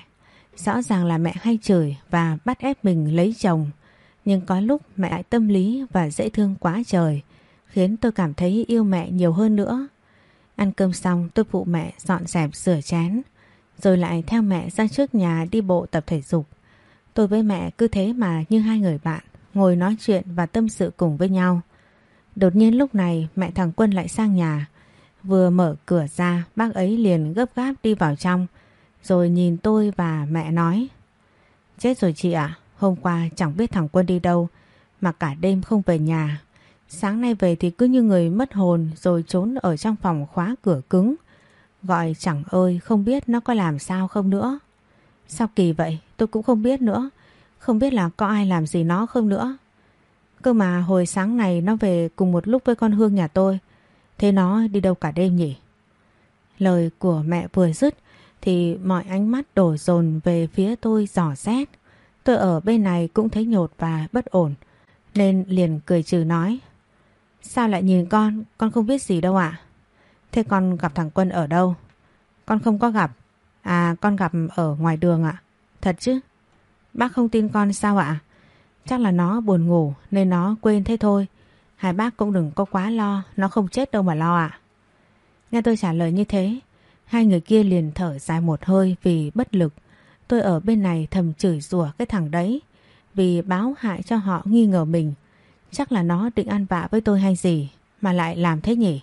Rõ ràng là mẹ hay chửi và bắt ép mình lấy chồng. Nhưng có lúc mẹ lại tâm lý và dễ thương quá trời, khiến tôi cảm thấy yêu mẹ nhiều hơn nữa. Ăn cơm xong tôi phụ mẹ dọn dẹp rửa chén, rồi lại theo mẹ ra trước nhà đi bộ tập thể dục. Tôi với mẹ cứ thế mà như hai người bạn, ngồi nói chuyện và tâm sự cùng với nhau. Đột nhiên lúc này mẹ thằng Quân lại sang nhà. Vừa mở cửa ra bác ấy liền gấp gáp đi vào trong Rồi nhìn tôi và mẹ nói Chết rồi chị ạ Hôm qua chẳng biết thằng Quân đi đâu mà cả đêm không về nhà. Sáng nay về thì cứ như người mất hồn rồi trốn ở trong phòng khóa cửa cứng. Gọi chẳng ơi, không biết nó có làm sao không nữa. Sao kỳ vậy tôi cũng không biết nữa. Không biết là có ai làm gì nó không nữa. Cơ mà hồi sáng này nó về cùng một lúc với con Hương nhà tôi. Thế nó đi đâu cả đêm nhỉ? Lời của mẹ vừa dứt thì mọi ánh mắt đổ dồn về phía tôi dò xét. Tôi ở bên này cũng thấy nhột và bất ổn, Nên liền cười trừ nói Sao lại nhìn con Con không biết gì đâu ạ Thế con gặp thằng Quân ở đâu? Con không có gặp. À con gặp ở ngoài đường ạ. Thật chứ? Bác không tin con sao ạ? Chắc là nó buồn ngủ nên nó quên thế thôi. Hai bác cũng đừng có quá lo, Nó không chết đâu mà lo ạ. Nghe tôi trả lời như thế, Hai người kia liền thở dài một hơi vì bất lực. Tôi ở bên này thầm chửi rủa cái thằng đấy, vì báo hại cho họ nghi ngờ mình. Chắc là nó định ăn vạ với tôi hay gì mà lại làm thế nhỉ?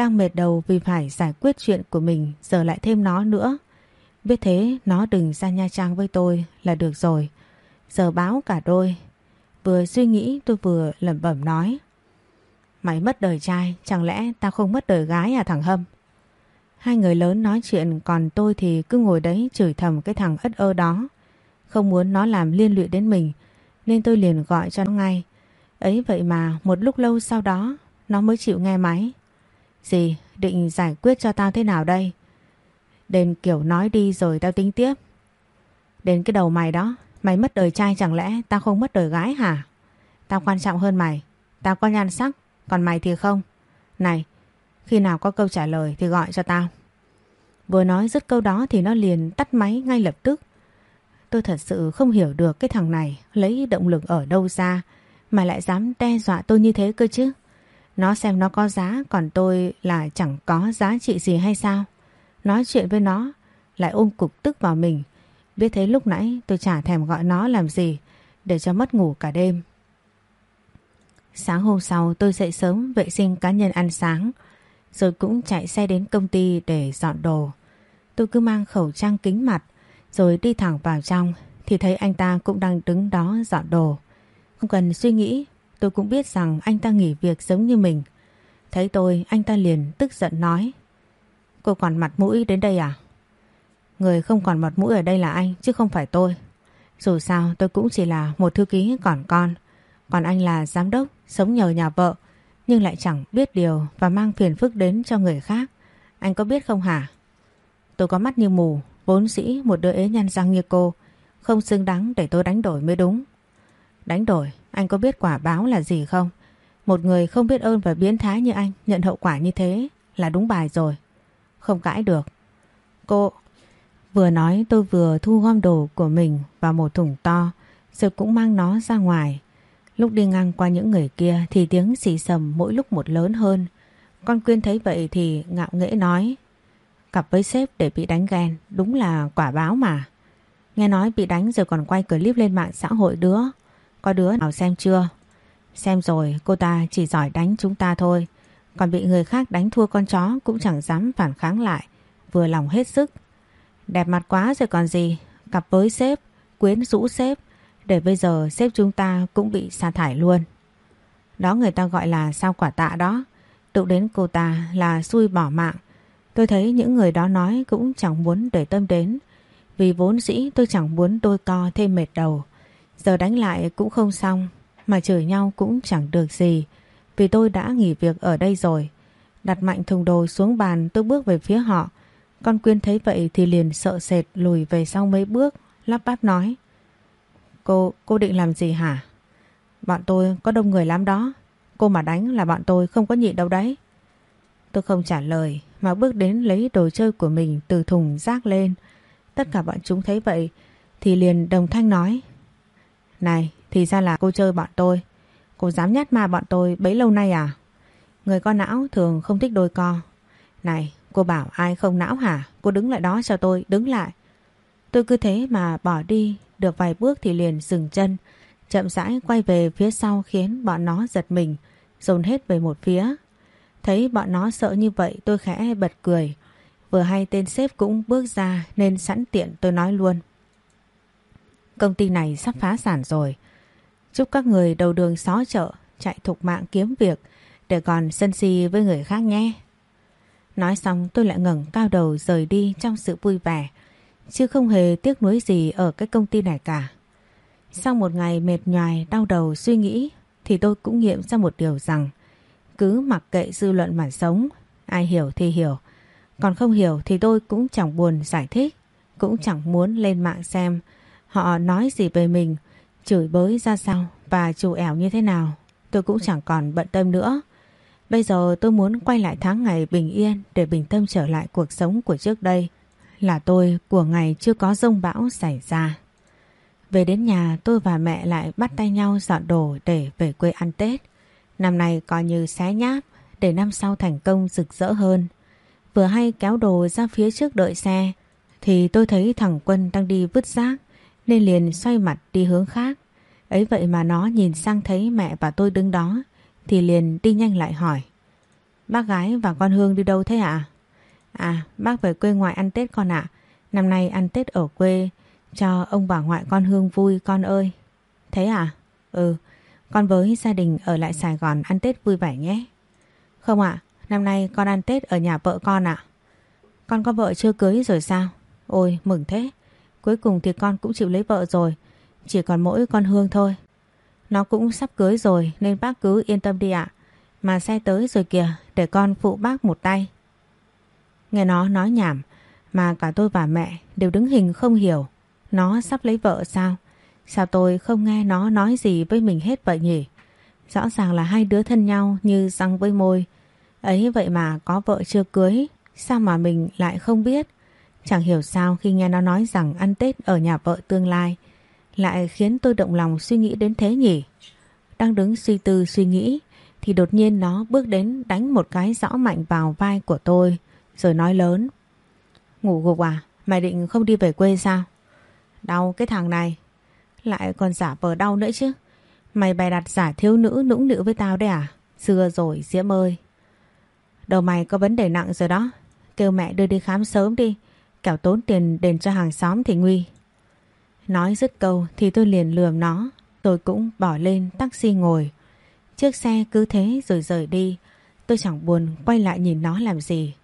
Đang mệt đầu vì phải giải quyết chuyện của mình giờ lại thêm nó nữa. Biết thế nó đừng ra Nha Trang với tôi là được rồi. Giờ báo cả đôi. Vừa suy nghĩ tôi vừa lẩm bẩm nói. Mày mất đời trai, chẳng lẽ tao không mất đời gái à thằng Hâm? Hai người lớn nói chuyện còn tôi thì cứ ngồi đấy chửi thầm cái thằng ất ơ đó. Không muốn nó làm liên lụy đến mình nên tôi liền gọi cho nó ngay. Ấy vậy mà một lúc lâu sau đó nó mới chịu nghe máy. Gì định giải quyết cho tao thế nào đây? Đền kiểu nói đi rồi tao tính tiếp. Đến cái đầu mày đó, mày mất đời trai chẳng lẽ tao không mất đời gái hả? Tao quan trọng hơn mày. Tao có nhan sắc, còn mày thì không. Này, khi nào có câu trả lời thì gọi cho tao. Vừa nói dứt câu đó thì nó liền tắt máy ngay lập tức. Tôi thật sự không hiểu được cái thằng này lấy động lực ở đâu ra mà lại dám đe dọa tôi như thế cơ chứ. Nó xem nó có giá, còn tôi là chẳng có giá trị gì hay sao. Nói chuyện với nó, lại ôm cục tức vào mình. Biết thế lúc nãy tôi chả thèm gọi nó làm gì, để cho mất ngủ cả đêm. Sáng hôm sau tôi dậy sớm vệ sinh cá nhân ăn sáng, rồi cũng chạy xe đến công ty để dọn đồ. Tôi cứ mang khẩu trang kính mặt, rồi đi thẳng vào trong, thì thấy anh ta cũng đang đứng đó dọn đồ. Không cần suy nghĩ tôi cũng biết rằng anh ta nghỉ việc giống như mình. Thấy tôi anh ta liền tức giận nói Cô còn mặt mũi đến đây à? Người không còn mặt mũi ở đây là anh chứ không phải tôi. Dù sao tôi cũng chỉ là một thư ký còn con. Còn anh là giám đốc, sống nhờ nhà vợ, nhưng lại chẳng biết điều và mang phiền phức đến cho người khác. Anh có biết không hả? Tôi có mắt như mù, vốn dĩ một đứa ế nhăn răng như cô, không xứng đáng để tôi đánh đổi mới đúng. Đánh đổi, anh có biết quả báo là gì không? Một người không biết ơn và biến thái như anh nhận hậu quả như thế là đúng bài rồi. Không cãi được. Cô... Vừa nói tôi vừa thu gom đồ của mình vào một thùng to, rồi cũng mang nó ra ngoài. Lúc đi ngang qua những người kia thì tiếng xì sầm mỗi lúc một lớn hơn. Con Quyên thấy vậy thì ngạo nghễ nói, Cặp với sếp để bị đánh ghen, đúng là quả báo mà. Nghe nói bị đánh rồi còn quay clip lên mạng xã hội đứa. Có đứa nào xem chưa? Xem rồi cô ta chỉ giỏi đánh chúng ta thôi. Còn bị người khác đánh thua con chó cũng chẳng dám phản kháng lại. Vừa lòng hết sức. Đẹp mặt quá rồi còn gì. Cặp với sếp, quyến rũ sếp. Để bây giờ sếp chúng ta cũng bị sa thải luôn. Đó người ta gọi là sao quả tạ đó. Tụ đến cô ta là xui bỏ mạng. Tôi thấy những người đó nói cũng chẳng muốn để tâm đến. Vì vốn dĩ tôi chẳng muốn đôi co thêm mệt đầu. Giờ đánh lại cũng không xong. Mà chửi nhau cũng chẳng được gì. Vì tôi đã nghỉ việc ở đây rồi. Đặt mạnh thùng đồ xuống bàn tôi bước về phía họ. Con Quyên thấy vậy thì liền sợ sệt lùi về sau mấy bước, lắp bắp nói. Cô, cô định làm gì hả? Bọn tôi có đông người lắm đó. Cô mà đánh là bọn tôi không có nhịn đâu đấy. Tôi không trả lời mà bước đến lấy đồ chơi của mình từ thùng rác lên. Tất cả bọn chúng thấy vậy thì liền đồng thanh nói. Này, thì ra là cô chơi bọn tôi. Cô dám nhát ma bọn tôi bấy lâu nay à? Người có não thường không thích đôi co. Này, cô bảo ai không não hả? Cô đứng lại đó cho tôi, đứng lại. Tôi cứ thế mà bỏ đi, được vài bước thì liền dừng chân, chậm rãi quay về phía sau khiến bọn nó giật mình, dồn hết về một phía. Thấy bọn nó sợ như vậy tôi khẽ bật cười. Vừa hay tên sếp cũng bước ra nên sẵn tiện tôi nói luôn. Công ty này sắp phá sản rồi. Chúc các người đầu đường xó chợ chạy thục mạng kiếm việc để còn sân si với người khác nhé. Nói xong tôi lại ngẩng cao đầu rời đi trong sự vui vẻ chứ không hề tiếc nuối gì ở cái công ty này cả. Sau một ngày mệt nhoài đau đầu suy nghĩ thì tôi cũng nghiệm ra một điều rằng cứ mặc kệ dư luận mà sống, ai hiểu thì hiểu, còn không hiểu thì tôi cũng chẳng buồn giải thích, cũng chẳng muốn lên mạng xem họ nói gì về mình, chửi bới ra sao và chủ ẻo như thế nào, tôi cũng chẳng còn bận tâm nữa. Bây giờ tôi muốn quay lại tháng ngày bình yên để bình tâm trở lại cuộc sống của trước đây là tôi của ngày chưa có rông bão xảy ra. Về đến nhà tôi và mẹ lại bắt tay nhau dọn đồ để về quê ăn Tết. Năm nay coi như xé nháp để năm sau thành công rực rỡ hơn. Vừa hay kéo đồ ra phía trước đợi xe thì tôi thấy thằng Quân đang đi vứt rác nên liền xoay mặt đi hướng khác. Ấy vậy mà nó nhìn sang thấy mẹ và tôi đứng đó, thì liền đi nhanh lại hỏi. Bác gái và con Hương đi đâu thế ạ? À? À bác về quê ngoại ăn Tết con ạ Năm nay ăn Tết ở quê, Cho ông bà ngoại con Hương vui con ơi Thế à Ừ Con với gia đình ở lại Sài Gòn ăn Tết vui vẻ nhé Không ạ, Năm nay con ăn Tết ở nhà vợ con ạ Con có vợ chưa cưới rồi sao Ôi, mừng thế Cuối cùng thì con cũng chịu lấy vợ rồi Chỉ còn mỗi con Hương thôi Nó cũng sắp cưới rồi Nên bác cứ yên tâm đi ạ Mà xe tới rồi kìa Để con phụ bác một tay Nghe nó nói nhảm mà cả tôi và mẹ đều đứng hình không hiểu. Nó sắp lấy vợ sao? Sao tôi không nghe nó nói gì với mình hết vậy nhỉ? Rõ ràng là hai đứa thân nhau như răng với môi. Ấy vậy mà có vợ chưa cưới, sao mà mình lại không biết? Chẳng hiểu sao khi nghe nó nói rằng ăn Tết ở nhà vợ tương lai, lại khiến tôi động lòng suy nghĩ đến thế nhỉ. Đang đứng suy tư suy nghĩ, thì đột nhiên nó bước đến đánh một cái rõ mạnh vào vai của tôi, rồi nói lớn. Ngủ gục à? Mày định không đi về quê sao? Đau cái thằng này. Lại còn giả vờ đau nữa chứ. Mày bày đặt giả thiếu nữ nũng nịu với tao đấy à? Xưa rồi, Diễm ơi. Đầu mày có vấn đề nặng rồi đó. Kêu mẹ đưa đi khám sớm đi. Kẻo tốn tiền đền cho hàng xóm thì nguy. Nói dứt câu thì tôi liền lườm nó. Tôi cũng bỏ lên taxi ngồi. Chiếc xe cứ thế rồi rời đi. Tôi chẳng buồn quay lại nhìn nó làm gì.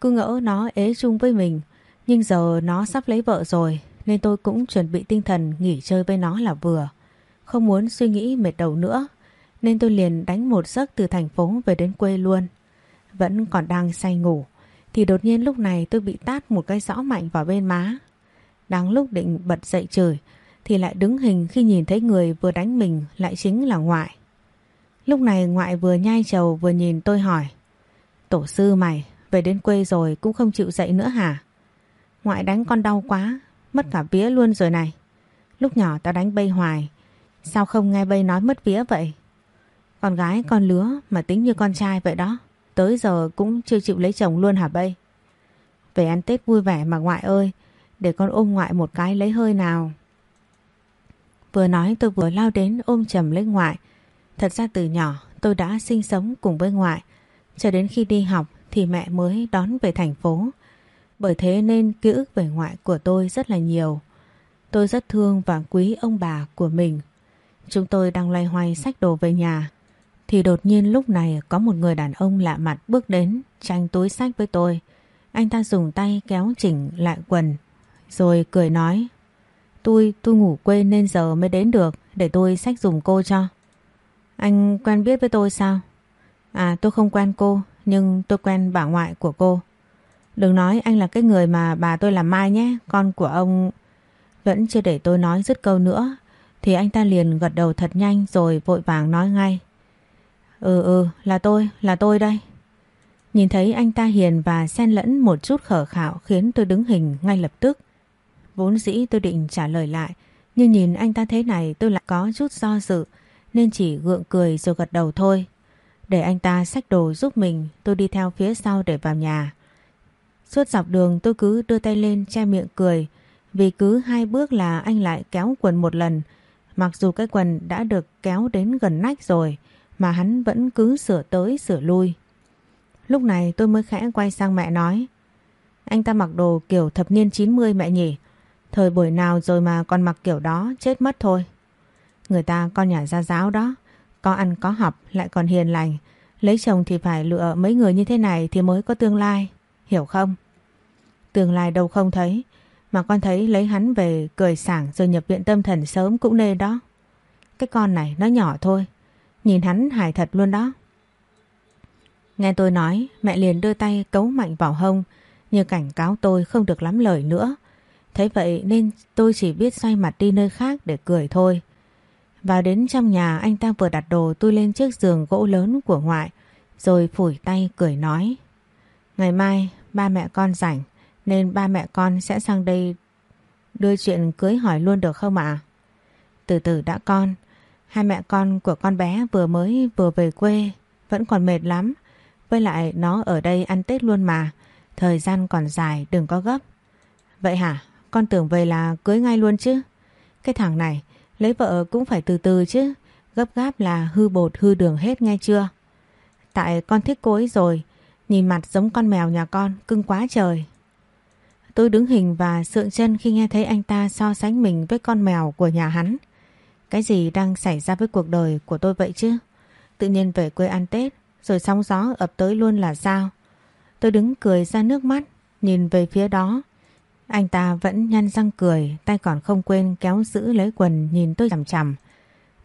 Cứ ngỡ nó ế chung với mình. Nhưng giờ nó sắp lấy vợ rồi. Nên tôi cũng chuẩn bị tinh thần nghỉ chơi với nó là vừa. Không muốn suy nghĩ mệt đầu nữa. Nên tôi liền đánh một giấc từ thành phố về đến quê luôn. Vẫn còn đang say ngủ. Thì đột nhiên lúc này tôi bị tát một cái rõ mạnh vào bên má. Đang lúc định bật dậy trời, thì lại đứng hình khi nhìn thấy người vừa đánh mình lại chính là ngoại. Lúc này ngoại vừa nhai trầu vừa nhìn tôi hỏi Tổ sư mày về đến quê rồi cũng không chịu dậy nữa hả? Ngoại đánh con đau quá, mất cả vía luôn rồi này. Lúc nhỏ tao đánh bay hoài, sao không nghe bay nói mất vía vậy? Con gái con lứa mà tính như con trai vậy đó, tới giờ cũng chưa chịu lấy chồng luôn hả bây Về ăn Tết vui vẻ mà ngoại ơi, để con ôm ngoại một cái lấy hơi nào. Vừa nói tôi vừa lao đến ôm chầm lấy ngoại. Thật ra từ nhỏ tôi đã sinh sống cùng với ngoại. Cho đến khi đi học thì mẹ mới đón về thành phố. Bởi thế nên ký ức về ngoại của tôi rất là nhiều. Tôi rất thương và quý ông bà của mình. Chúng tôi đang loay hoay sách đồ về nhà. Thì đột nhiên lúc này có một người đàn ông lạ mặt bước đến tranh túi sách với tôi. Anh ta dùng tay kéo chỉnh lại quần rồi cười nói Tôi, tôi ngủ quên nên giờ mới đến được Để tôi sách dùng cô cho Anh quen biết với tôi sao? À tôi không quen cô Nhưng tôi quen bà ngoại của cô Đừng nói anh là cái người mà bà tôi làm mai nhé Con của ông Vẫn chưa để tôi nói dứt câu nữa Thì anh ta liền gật đầu thật nhanh Rồi vội vàng nói ngay Ừ ừ là tôi, là tôi đây Nhìn thấy anh ta hiền và xen lẫn một chút khở khạo khiến tôi đứng hình ngay lập tức. Vốn dĩ tôi định trả lời lại, nhưng nhìn anh ta thế này tôi lại có chút do dự, nên chỉ gượng cười rồi gật đầu thôi. Để anh ta xách đồ giúp mình, tôi đi theo phía sau để vào nhà. Suốt dọc đường tôi cứ đưa tay lên che miệng cười, vì cứ hai bước là anh lại kéo quần một lần, mặc dù cái quần đã được kéo đến gần nách rồi, mà hắn vẫn cứ sửa tới sửa lui. Lúc này tôi mới khẽ quay sang mẹ nói, anh ta mặc đồ kiểu thập niên 90 mẹ nhỉ, Thời buổi nào rồi mà còn mặc kiểu đó chết mất thôi. Người ta con nhà gia giáo đó, có ăn có học lại còn hiền lành. Lấy chồng thì phải lựa mấy người như thế này thì mới có tương lai, hiểu không? Tương lai đâu không thấy, mà con thấy lấy hắn về cười sảng rồi nhập viện tâm thần sớm cũng nên đó. Cái con này nó nhỏ thôi, nhìn hắn hài thật luôn đó. Nghe tôi nói, mẹ liền đưa tay cấu mạnh vào hông, như cảnh cáo tôi không được lắm lời nữa. thế vậy nên tôi chỉ biết xoay mặt đi nơi khác để cười thôi. Vào đến trong nhà anh ta vừa đặt đồ tôi lên chiếc giường gỗ lớn của ngoại rồi phủi tay cười nói. Ngày mai ba mẹ con rảnh nên ba mẹ con sẽ sang đây đưa chuyện cưới hỏi luôn được không ạ? Từ từ đã con, hai mẹ con của con bé vừa mới vừa về quê vẫn còn mệt lắm. Với lại nó ở đây ăn Tết luôn mà, thời gian còn dài đừng có gấp. Vậy hả? Con tưởng về là cưới ngay luôn chứ. Cái thằng này lấy vợ cũng phải từ từ chứ. Gấp gáp là hư bột hư đường hết nghe chưa. Tại con thích cô ấy rồi. Nhìn mặt giống con mèo nhà con cưng quá trời. Tôi đứng hình và sượng chân khi nghe thấy anh ta so sánh mình với con mèo của nhà hắn. Cái gì đang xảy ra với cuộc đời của tôi vậy chứ? Tự nhiên về quê ăn Tết rồi sóng gió ập tới luôn là sao? Tôi đứng cười ra nước mắt, nhìn về phía đó. Anh ta vẫn nhăn răng cười, tay còn không quên kéo giữ lấy quần nhìn tôi chằm chằm.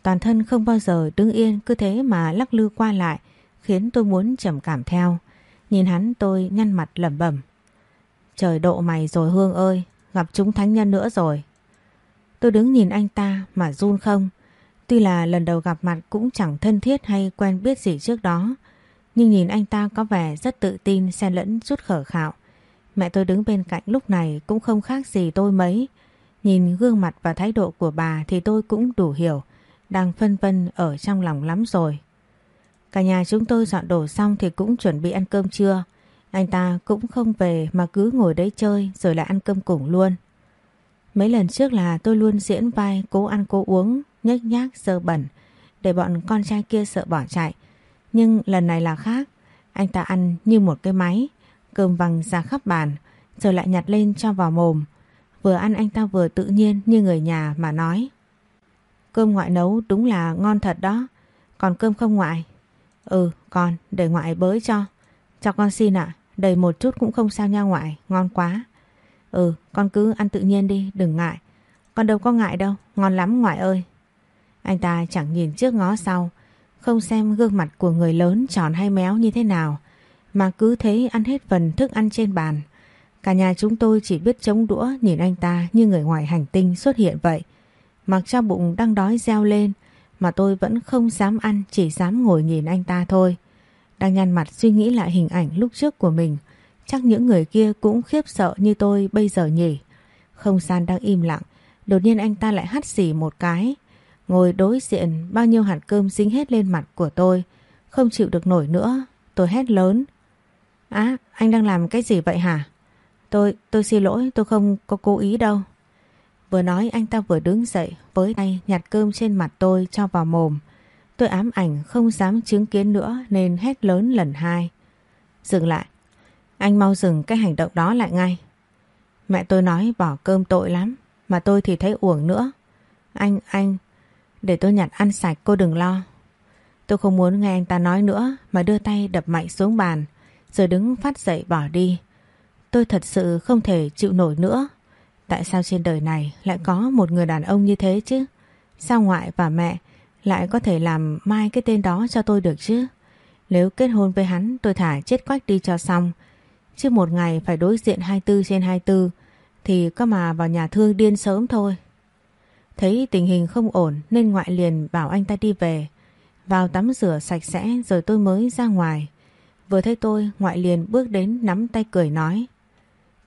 Toàn thân không bao giờ đứng yên cứ thế mà lắc lư qua lại, khiến tôi muốn trầm cảm theo. Nhìn hắn tôi nhăn mặt lẩm bẩm. Trời độ mày rồi Hương ơi, gặp chúng thánh nhân nữa rồi. Tôi đứng nhìn anh ta mà run không. Tuy là lần đầu gặp mặt cũng chẳng thân thiết hay quen biết gì trước đó, nhưng nhìn anh ta có vẻ rất tự tin xen lẫn chút khở khạo. Mẹ tôi đứng bên cạnh lúc này cũng không khác gì tôi mấy. Nhìn gương mặt và thái độ của bà thì tôi cũng đủ hiểu, đang phân vân ở trong lòng lắm rồi. Cả nhà chúng tôi dọn đồ xong thì cũng chuẩn bị ăn cơm trưa. Anh ta cũng không về mà cứ ngồi đấy chơi rồi lại ăn cơm cùng luôn. Mấy lần trước là tôi luôn diễn vai cố ăn cố uống, nhếch nhác sơ bẩn để bọn con trai kia sợ bỏ chạy. Nhưng lần này là khác, anh ta ăn như một cái máy, cơm văng ra khắp bàn, rồi lại nhặt lên cho vào mồm. Vừa ăn anh ta vừa tự nhiên như người nhà mà nói. Cơm ngoại nấu đúng là ngon thật đó, còn cơm không ngoại. Ừ, con, để ngoại bới cho. Cho con xin ạ, đầy một chút cũng không sao nha ngoại, ngon quá. Ừ, con cứ ăn tự nhiên đi, đừng ngại. Con đâu có ngại đâu, ngon lắm ngoại ơi. Anh ta chẳng nhìn trước ngó sau, không xem gương mặt của người lớn tròn hay méo như thế nào, mà cứ thế ăn hết phần thức ăn trên bàn. Cả nhà chúng tôi chỉ biết chống đũa nhìn anh ta như người ngoài hành tinh xuất hiện vậy. Mặc cho bụng đang đói reo lên, mà tôi vẫn không dám ăn, chỉ dám ngồi nhìn anh ta thôi. Đang nhăn mặt suy nghĩ lại hình ảnh lúc trước của mình, chắc những người kia cũng khiếp sợ như tôi bây giờ nhỉ. Không gian đang im lặng, đột nhiên anh ta lại hắt xỉ một cái, Ngồi đối diện bao nhiêu hạt cơm dính hết lên mặt của tôi. Không chịu được nổi nữa. Tôi hét lớn. Á, anh đang làm cái gì vậy hả? Tôi, tôi xin lỗi, tôi không có cố ý đâu. Vừa nói anh ta vừa đứng dậy với tay nhặt cơm trên mặt tôi cho vào mồm. Tôi ám ảnh không dám chứng kiến nữa nên hét lớn lần hai. Dừng lại. Anh mau dừng cái hành động đó lại ngay. Mẹ tôi nói bỏ cơm tội lắm. Mà tôi thì thấy uổng nữa. Anh, anh, để tôi nhặt ăn sạch cô đừng lo. Tôi không muốn nghe anh ta nói nữa mà đưa tay đập mạnh xuống bàn rồi đứng phát dậy bỏ đi. Tôi thật sự không thể chịu nổi nữa. Tại sao trên đời này lại có một người đàn ông như thế chứ? Sao ngoại và mẹ lại có thể làm mai cái tên đó cho tôi được chứ? Nếu kết hôn với hắn tôi thả chết quách đi cho xong. Chứ một ngày phải đối diện 24 trên 24 thì có mà vào nhà thương điên sớm thôi. Thấy tình hình không ổn nên ngoại liền bảo anh ta đi về. Vào tắm rửa sạch sẽ rồi tôi mới ra ngoài. Vừa thấy tôi ngoại liền bước đến nắm tay cười nói.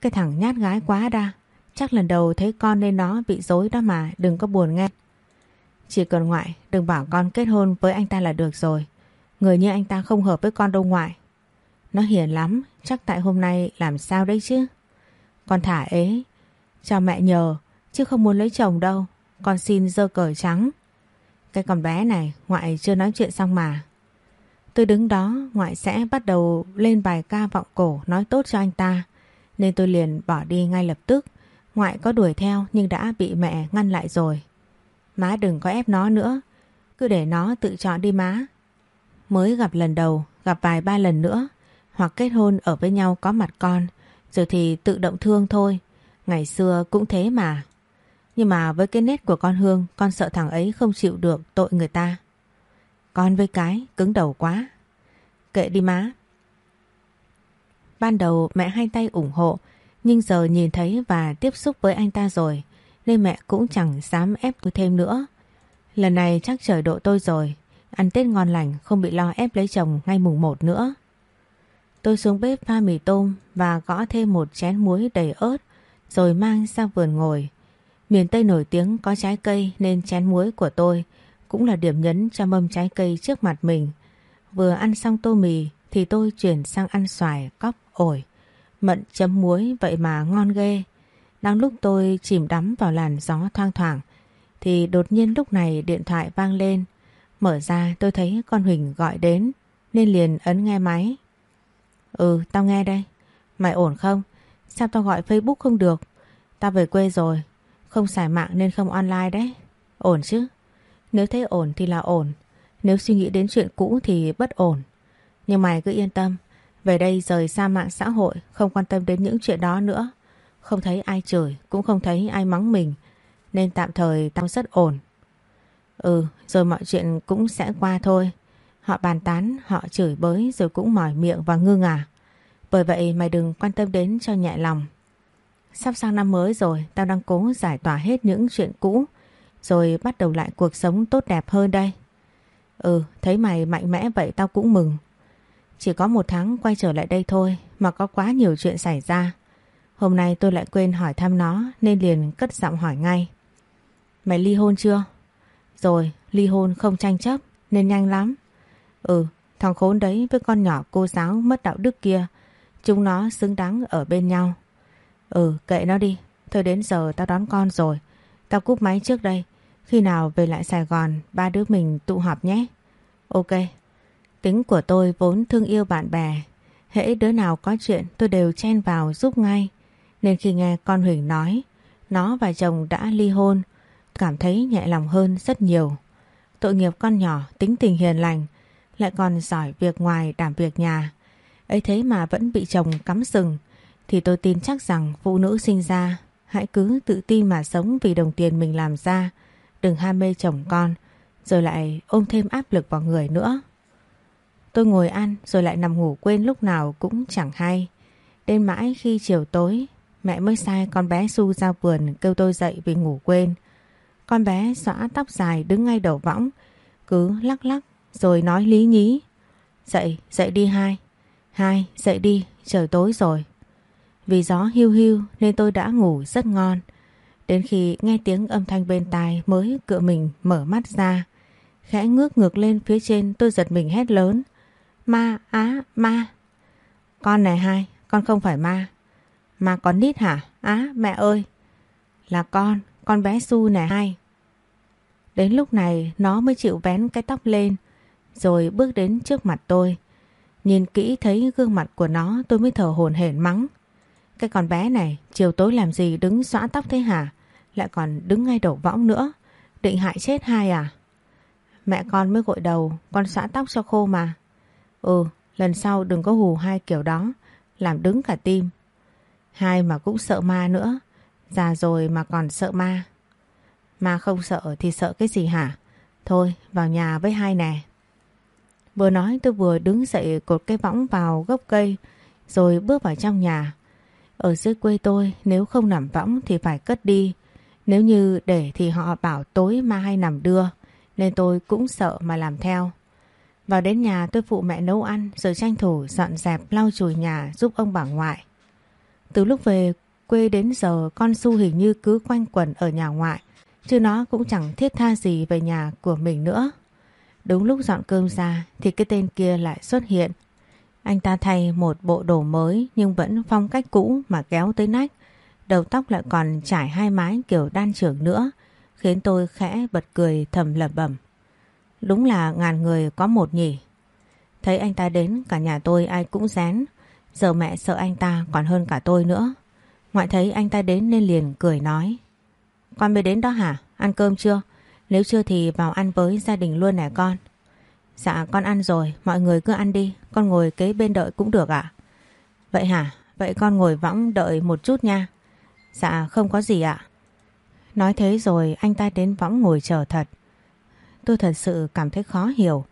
Cái thằng nhát gái quá đa. Chắc lần đầu thấy con nên nó bị dối đó mà đừng có buồn nghe. Chỉ cần ngoại đừng bảo con kết hôn với anh ta là được rồi. Người như anh ta không hợp với con đâu ngoại. Nó hiền lắm, chắc tại hôm nay làm sao đấy chứ. Con thả ế, cho mẹ nhờ, chứ không muốn lấy chồng đâu. Con xin dơ cờ trắng. Cái con bé này ngoại chưa nói chuyện xong mà. Tôi đứng đó ngoại sẽ bắt đầu lên bài ca vọng cổ nói tốt cho anh ta. Nên tôi liền bỏ đi ngay lập tức. Ngoại có đuổi theo nhưng đã bị mẹ ngăn lại rồi. Má đừng có ép nó nữa. Cứ để nó tự chọn đi má. Mới gặp lần đầu, gặp vài ba lần nữa. Hoặc kết hôn ở với nhau có mặt con. Rồi thì tự động thương thôi. Ngày xưa cũng thế mà. Nhưng mà với cái nét của con Hương, Con sợ thằng ấy không chịu được tội người ta Con với cái cứng đầu quá Kệ đi má Ban đầu mẹ hai tay ủng hộ, Nhưng giờ nhìn thấy và tiếp xúc với anh ta rồi, Nên mẹ cũng chẳng dám ép tôi thêm nữa Lần này chắc trời độ tôi rồi, Ăn Tết ngon lành, Không bị lo ép lấy chồng ngay mùng 1 nữa Tôi xuống bếp pha mì tôm Và gõ thêm một chén muối đầy ớt Rồi mang sang vườn ngồi Miền Tây nổi tiếng có trái cây nên chén muối của tôi cũng là điểm nhấn cho mâm trái cây trước mặt mình. Vừa ăn xong tô mì thì tôi chuyển sang ăn xoài, cóc, ổi. Mận chấm muối vậy mà ngon ghê. Đang lúc tôi chìm đắm vào làn gió thoang thoảng thì đột nhiên lúc này điện thoại vang lên. Mở ra tôi thấy con Huỳnh gọi đến nên liền ấn nghe máy. Ừ, tao nghe đây. Mày ổn không? Sao tao gọi Facebook không được? Tao về quê rồi, không xài mạng nên không online đấy. Ổn chứ? Nếu thấy ổn thì là ổn. Nếu suy nghĩ đến chuyện cũ thì bất ổn. Nhưng mày cứ yên tâm. Về đây rời xa mạng xã hội, không quan tâm đến những chuyện đó nữa. Không thấy ai chửi, cũng không thấy ai mắng mình. Nên tạm thời tao rất ổn. Ừ, rồi mọi chuyện cũng sẽ qua thôi. Họ bàn tán, họ chửi bới rồi cũng mỏi miệng và ngư ngả. À. Bởi vậy mày đừng quan tâm đến cho nhẹ lòng. Sắp sang năm mới rồi, tao đang cố giải tỏa hết những chuyện cũ rồi bắt đầu lại cuộc sống tốt đẹp hơn đây. Ừ, thấy mày mạnh mẽ vậy tao cũng mừng. Chỉ có một tháng quay trở lại đây thôi mà có quá nhiều chuyện xảy ra. Hôm nay tôi lại quên hỏi thăm nó nên liền cất giọng hỏi ngay. Mày ly hôn chưa? Rồi, ly hôn không tranh chấp nên nhanh lắm. Ừ, thằng khốn đấy với con nhỏ cô giáo mất đạo đức kia, chúng nó xứng đáng ở bên nhau. Ừ, kệ nó đi, thôi đến giờ tao đón con rồi. Tao cúp máy trước đây, khi nào về lại Sài Gòn ba đứa mình tụ họp nhé. Ok. Tính của tôi vốn thương yêu bạn bè. Hễ đứa nào có chuyện tôi đều chen vào giúp ngay. Nên khi nghe con Huỳnh nói nó và chồng đã ly hôn cảm thấy nhẹ lòng hơn rất nhiều. Tội nghiệp con nhỏ tính tình hiền lành lại còn giỏi việc ngoài đảm việc nhà. ấy thế mà vẫn bị chồng cắm sừng thì tôi tin chắc rằng phụ nữ sinh ra, hãy cứ tự tin mà sống vì đồng tiền mình làm ra đừng ham mê chồng con, rồi lại ôm thêm áp lực vào người nữa. Tôi ngồi ăn, rồi lại nằm ngủ quên lúc nào cũng chẳng hay. Đến mãi khi chiều tối, mẹ mới sai con bé Su ra vườn kêu tôi dậy vì ngủ quên. Con bé xõa tóc dài đứng ngay đầu võng, cứ lắc lắc rồi nói lý nhí. Dậy, dậy đi hai. Hai, dậy đi, trời tối rồi. Vì gió hiu hiu nên tôi đã ngủ rất ngon. Đến khi nghe tiếng âm thanh bên tai mới cựa mình mở mắt ra. Khẽ ngước ngược lên phía trên tôi giật mình hét lớn. Ma, á, ma. Con này hai, con không phải ma. Ma con nít hả? Á, mẹ ơi. Là con, con bé Su này hai. Đến lúc này nó mới chịu vén cái tóc lên rồi bước đến trước mặt tôi. Nhìn kỹ thấy gương mặt của nó tôi mới thở hồn hển mắng. Cái con bé này chiều tối làm gì đứng xõa tóc thế hả? Lại còn đứng ngay đầu võng nữa. Định hại chết hai à? Mẹ con mới gội đầu, con xõa tóc cho khô mà. Ừ, lần sau đừng có hù hai kiểu đó, làm đứng cả tim. Hai mà cũng sợ ma nữa, già rồi mà còn sợ ma. Ma không sợ thì sợ cái gì hả? Thôi, vào nhà với hai nè. Vừa nói tôi vừa đứng dậy cột cây võng vào gốc cây, rồi bước vào trong nhà. Ở dưới quê tôi, nếu không nằm võng thì phải cất đi. Nếu như để thì họ bảo tối ma hay nằm đưa, nên tôi cũng sợ mà làm theo. Vào đến nhà, tôi phụ mẹ nấu ăn, rồi tranh thủ dọn dẹp lau chùi nhà giúp ông bà ngoại. Từ lúc về quê đến giờ, con Su hình như cứ quanh quẩn ở nhà ngoại, chứ nó cũng chẳng thiết tha gì về nhà của mình nữa. Đúng lúc dọn cơm ra thì cái tên kia lại xuất hiện. Anh ta thay một bộ đồ mới nhưng vẫn phong cách cũ mà kéo tới nách. Đầu tóc lại còn trải hai mái kiểu đan trưởng nữa, khiến tôi khẽ bật cười thầm lẩm bẩm. Đúng là ngàn người có một nhỉ. Thấy anh ta đến, cả nhà tôi ai cũng rén. Giờ mẹ sợ anh ta còn hơn cả tôi nữa. Ngoại thấy anh ta đến nên liền cười nói. Con mới đến đó hả? Ăn cơm chưa? Nếu chưa thì vào ăn với gia đình luôn nè con. Dạ con ăn rồi, mọi người cứ ăn đi, con ngồi kế bên đợi cũng được ạ. Vậy hả? Vậy con ngồi võng đợi một chút nha. Dạ không có gì ạ. Nói thế rồi anh ta đến võng ngồi chờ thật. Tôi thật sự cảm thấy khó hiểu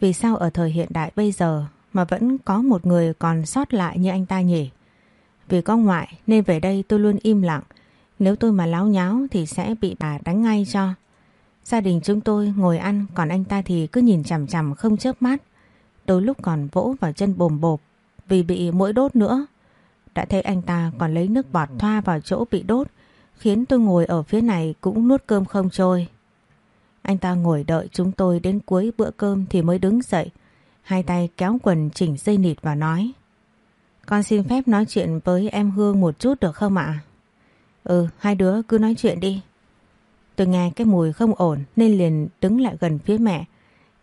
vì sao ở thời hiện đại bây giờ mà vẫn có một người còn sót lại như anh ta nhỉ. Vì có ngoại nên về đây tôi luôn im lặng. Nếu tôi mà láo nháo thì sẽ bị bà đánh ngay cho. Gia đình chúng tôi ngồi ăn còn anh ta thì cứ nhìn chằm chằm không chớp mắt. Đôi lúc còn vỗ vào chân bồm bộp vì bị mũi đốt nữa. Đã thấy anh ta còn lấy nước bọt thoa vào chỗ bị đốt khiến tôi ngồi ở phía này cũng nuốt cơm không trôi. Anh ta ngồi đợi chúng tôi đến cuối bữa cơm thì mới đứng dậy. Hai tay kéo quần chỉnh dây nịt và nói Con xin phép nói chuyện với em Hương một chút được không ạ? Ừ, hai đứa cứ nói chuyện đi. Tôi nghe cái mùi không ổn nên liền đứng lại gần phía mẹ.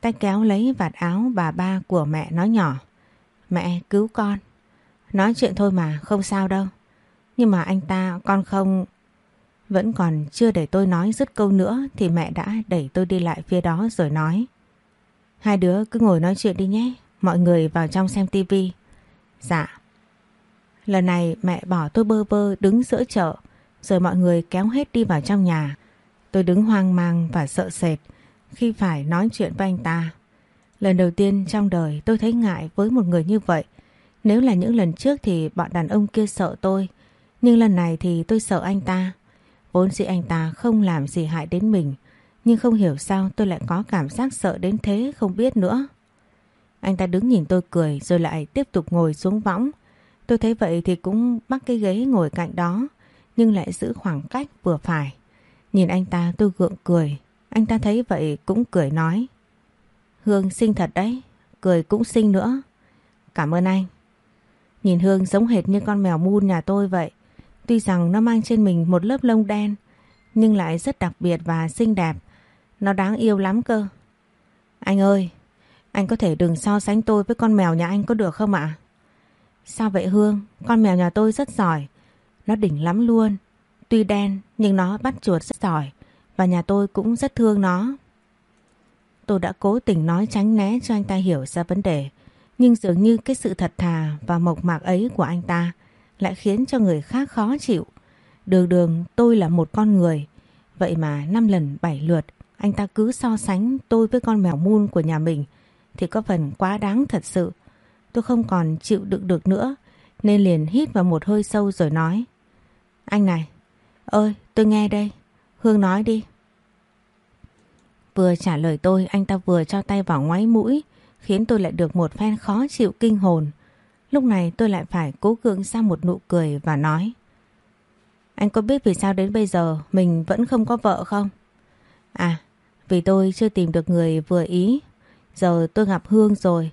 Tay kéo lấy vạt áo bà ba của mẹ nói nhỏ. Mẹ cứu con. Nói chuyện thôi mà, không sao đâu. Nhưng mà anh ta con không... Vẫn còn chưa để tôi nói dứt câu nữa thì mẹ đã đẩy tôi đi lại phía đó rồi nói. Hai đứa cứ ngồi nói chuyện đi nhé, mọi người vào trong xem tivi. Dạ. Lần này mẹ bỏ tôi bơ vơ đứng giữa chợ rồi mọi người kéo hết đi vào trong nhà. Tôi đứng hoang mang và sợ sệt khi phải nói chuyện với anh ta. Lần đầu tiên trong đời tôi thấy ngại với một người như vậy. Nếu là những lần trước thì bọn đàn ông kia sợ tôi. Nhưng lần này thì tôi sợ anh ta. Vốn dĩ anh ta không làm gì hại đến mình. Nhưng không hiểu sao tôi lại có cảm giác sợ đến thế không biết nữa. Anh ta đứng nhìn tôi cười rồi lại tiếp tục ngồi xuống võng. Tôi thấy vậy thì cũng bắt cái ghế ngồi cạnh đó, nhưng lại giữ khoảng cách vừa phải. Nhìn anh ta tôi gượng cười. Anh ta thấy vậy cũng cười nói. Hương xinh thật đấy, cười cũng xinh nữa. Cảm ơn anh. Nhìn Hương giống hệt như con mèo mun nhà tôi vậy. Tuy rằng nó mang trên mình một lớp lông đen nhưng lại rất đặc biệt và xinh đẹp. Nó đáng yêu lắm cơ. Anh ơi, anh có thể đừng so sánh tôi với con mèo nhà anh có được không ạ? Sao vậy Hương? Con mèo nhà tôi rất giỏi. Nó đỉnh lắm luôn. Tuy đen nhưng nó bắt chuột rất giỏi. Và nhà tôi cũng rất thương nó. Tôi đã cố tình nói tránh né cho anh ta hiểu ra vấn đề. Nhưng dường như cái sự thật thà và mộc mạc ấy của anh ta lại khiến cho người khác khó chịu. Đường đường tôi là một con người. Vậy mà năm lần bảy lượt anh ta cứ so sánh tôi với con mèo mun của nhà mình thì có phần quá đáng thật sự. Tôi không còn chịu đựng được nữa nên liền hít vào một hơi sâu rồi nói. Anh này, ơi tôi nghe đây, Hương nói đi. Vừa trả lời tôi anh ta vừa cho tay vào ngoáy mũi khiến tôi lại được một phen khó chịu kinh hồn. Lúc này tôi lại phải cố gượng ra một nụ cười và nói. Anh có biết vì sao đến bây giờ mình vẫn không có vợ không? À, vì tôi chưa tìm được người vừa ý. Giờ tôi gặp Hương rồi.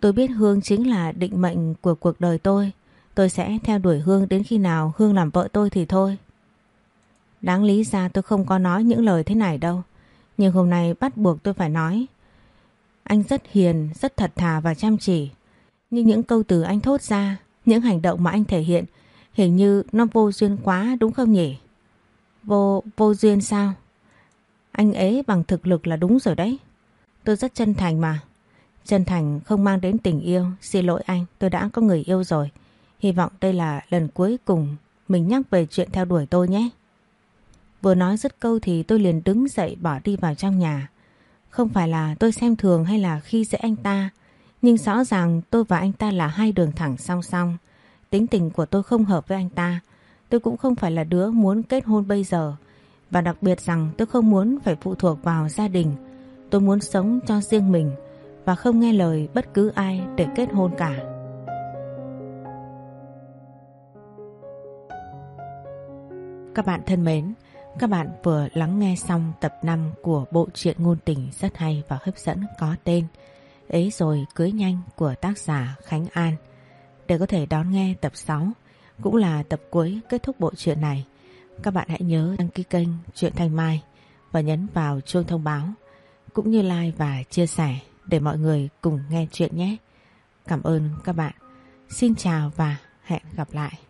Tôi biết Hương chính là định mệnh của cuộc đời tôi. Tôi sẽ theo đuổi Hương đến khi nào Hương làm vợ tôi thì thôi. Đáng lý ra tôi không có nói những lời thế này đâu. Nhưng hôm nay bắt buộc tôi phải nói. Anh rất hiền, rất thật thà và chăm chỉ. Nhưng những câu từ anh thốt ra, những hành động mà anh thể hiện hình như nó vô duyên quá đúng không nhỉ? Vô, vô duyên sao? Anh ấy bằng thực lực là đúng rồi đấy. Tôi rất chân thành mà. Chân thành không mang đến tình yêu. Xin lỗi anh, tôi đã có người yêu rồi. Hy vọng đây là lần cuối cùng mình nhắc về chuyện theo đuổi tôi nhé. Vừa nói dứt câu thì tôi liền đứng dậy bỏ đi vào trong nhà. Không phải là tôi xem thường hay là khi dễ anh ta, nhưng rõ ràng tôi và anh ta là hai đường thẳng song song. Tính tình của tôi không hợp với anh ta. Tôi cũng không phải là đứa muốn kết hôn bây giờ. Và đặc biệt rằng tôi không muốn phải phụ thuộc vào gia đình. Tôi muốn sống cho riêng mình và không nghe lời bất cứ ai để kết hôn cả. Các bạn thân mến, các bạn vừa lắng nghe xong tập 5 của bộ truyện ngôn tình rất hay và hấp dẫn có tên Ấy rồi cưới nhanh của tác giả Khánh An. Để có thể đón nghe tập 6 cũng là tập cuối kết thúc bộ truyện này. Các bạn hãy nhớ đăng ký kênh Truyện Thanh Mai và nhấn vào chuông thông báo, cũng như like và chia sẻ để mọi người cùng nghe chuyện nhé. Cảm ơn các bạn. Xin chào và hẹn gặp lại.